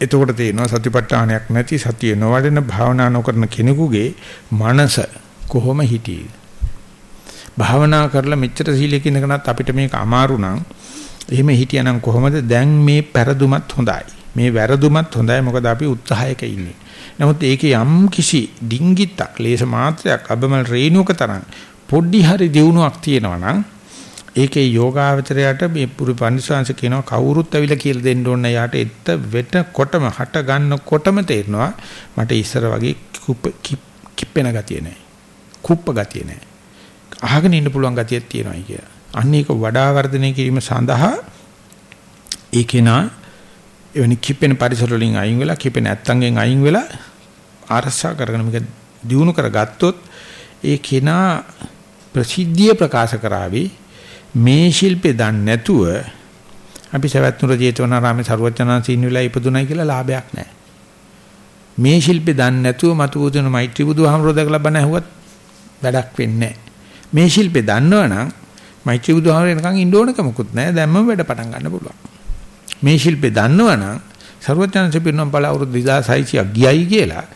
එතකොට තේනවා සතිපට්ඨානයක් නැති සතිය නොවැඩෙන භාවනා නොකරන කෙනෙකුගේ මනස කොහොම හිටියේ භාවනා කරලා මෙච්චර සීලයක ඉඳගෙනත් අපිට මේක අමාරු නම් එහෙම හිටියනම් කොහොමද දැන් මේ පෙරදුමත් හොඳයි. මේ වැරදුමත් හොඳයි මොකද අපි උත්සාහයක ඉන්නේ. නමුත් ඒකේ යම් කිසි ඩිංගිත්තක් ලේස මාත්‍රයක් අබමල් රේණුක තරම් පොඩි හරි දියුණුවක් තියෙනවා නම් ඒකේ යෝගාවචරයට මේ පුරු පන්සිවාංශ කියනවා කවුරුත් ඇවිල්ලා කියලා දෙන්න ඕන යාට එත්ත වෙට කොටම හට ගන්නකොටම තේරෙනවා මට ඉස්සර වගේ කිප්පෙන ගතිය නැහැ. කුප්ප ගතිය නැහැ. අහගෙන ඉන්න පුළුවන් ගතියක් තියෙනවායි කියලා. අන්න ඒක වඩා වර්ධනය කිරීම සඳහා ඒ කෙනා එවැනි කිපෙන පරිසර වලින් අයින් වෙලා කිපෙන ඇත්තන්ගෙන් අයින් වෙලා ආරසා කරගෙන මේක දිනු කරගත්තොත් ඒ කෙනා ප්‍රසිද්ධිය ප්‍රකාශ කරાવી මේ ශිල්පේ දන්නේ නැතුව අපි සවැත්නුර ජේතවනාරාමේ සරුවචනාංශින් වෙලා ඉපදුණයි කියලා ලාභයක් නැහැ. මේ ශිල්පේ දන්නේ නැතුව මතුවුදුන මෛත්‍රී බුදුහාමුදුරුවෝ දැකලා බණ ඇහුවත් වැඩක් වෙන්නේ මේ ශිල්පේ දන්නවනම් මෛත්‍රී බුදුහාමුදුරුවෝ එනකන් ඉන්න ඕනක මොකුත් නැහැ. දැම්මම වැඩ පටන් ගන්න පුළුවන්. මේ ශිල්පේ දන්නවනම් සරුවචනාංශ පිරුණම් බල අවුරුදු 2600ක් ගියයි කියලා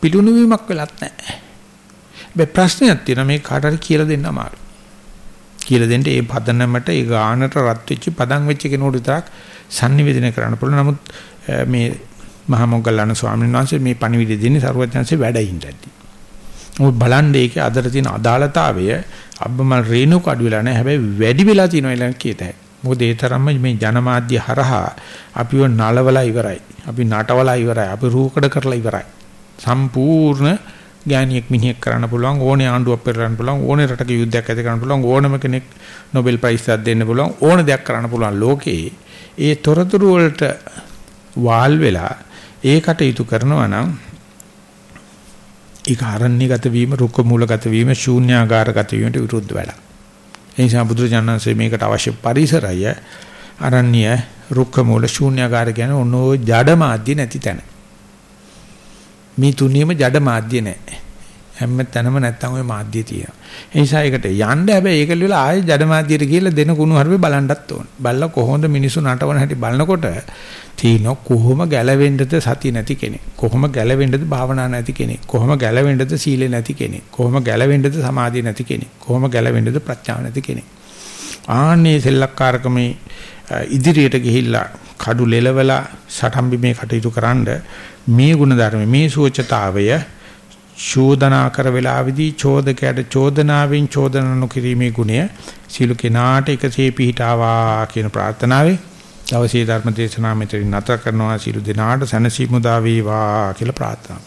පිටුණු වීමක් වෙලත් නැහැ. හැබැයි ප්‍රශ්නයක් තියෙනවා මේ කාටරි කියලා දෙන්න අමාරුයි. කියලා දෙන්න ඒ පදනමට ඒ ගානට රත් වෙච්ච පදම් වෙච්ච කෙනෙකුට විතරක් sannivedana කරන්න පුළුවන්. නමුත් මේ මහා මොග්ගල්ලාන ස්වාමීන් වහන්සේ මේ පණිවිඩය දෙන්නේ ਸਰවඥාන්සේ වැඩින් දැද්දි. මොකද බලන්න ඒකේ අදට තියෙන අදාළතාවය අබ්බමල් රේණුක අඩු වෙලා නැහැ. හැබැයි වැඩි වෙලා තියෙනවා කියලා කියතයි. මොකද ඒ තරම්ම මේ ජනමාධ්‍ය හරහා අපිව නලවලා ඉවරයි. අපි නටවලා ඉවරයි. අපි රූකඩ කරලා ඉවරයි. සම්පූර්ණ ඥානියෙක් මිනිහෙක් කරන්න පුළුවන් ඕනේ ආණ්ඩුවක් පෙරලන්න පුළුවන් ඕනේ රටක යුද්ධයක් ඇති කරන්න පුළුවන් ඕනම කෙනෙක් නොබෙල් ප්‍රයිස් එකක් දෙන්න පුළුවන් ඕන දෙයක් කරන්න පුළුවන් ලෝකේ ඒ තොරතුරු වලට වාල් වෙලා ඒ කටයුතු කරනවා නම් ඒක ආරණ්‍යගත වීම, රුක්ක මූලගත වීම, ශූන්‍යාකාරගත වීමට විරුද්ධ වැඩක්. ඒ නිසා බුදුරජාණන්සේ මේකට අවශ්‍ය පරිසරය ආරණ්‍ය, රුක්ක මූල, ශූන්‍යාකාර කියන ඔනෝ ජඩ මාධ්‍ය නැති තැන. මේ තුනීම ජඩ මාධ්‍ය නැහැ. හැම තැනම නැත්තම් ওই මාධ්‍ය තියෙනවා. ඒ නිසා ඒකට යන්න හැබැයි ඒක ලියලා ආයෙ ජඩ මාධ්‍යයට ගිහලා දෙන කුණු හර්පේ බලන්නත් ඕන. බලලා කොහොමද මිනිස්සු නටවන හැටි බලනකොට තීන කොහොම ගැලවෙන්නද සති නැති කෙනෙක්. කොහොම ගැලවෙන්නද භාවනා නැති කෙනෙක්. කොහොම ගැලවෙන්නද සීල නැති කෙනෙක්. කොහොම ගැලවෙන්නද සමාධිය නැති කෙනෙක්. කොහොම ගැලවෙන්නද ප්‍රඥාව නැති කෙනෙක්. ආන්නේ සෙල්ලක්කාරකමේ ඉදිරියට ගිහිල්ලා කඩු ලෙලවලා සටම්බි මේ කටයුතු කරන්න මේ ಗುಣධර්ම මේ සුවචතාවය චෝදනා කර වේලාවේදී චෝදකයට චෝදනාවෙන් චෝදන නොකිරීමේ ගුණය සීල කෙනාට එකසේ පිහිටාවා කියන ප්‍රාර්ථනාවේ දවසේ ධර්ම දේශනාව මෙතනින් නැතර කරනවා. සීල දිනාට සනසීමු දා වේවා කියලා ප්‍රාර්ථනා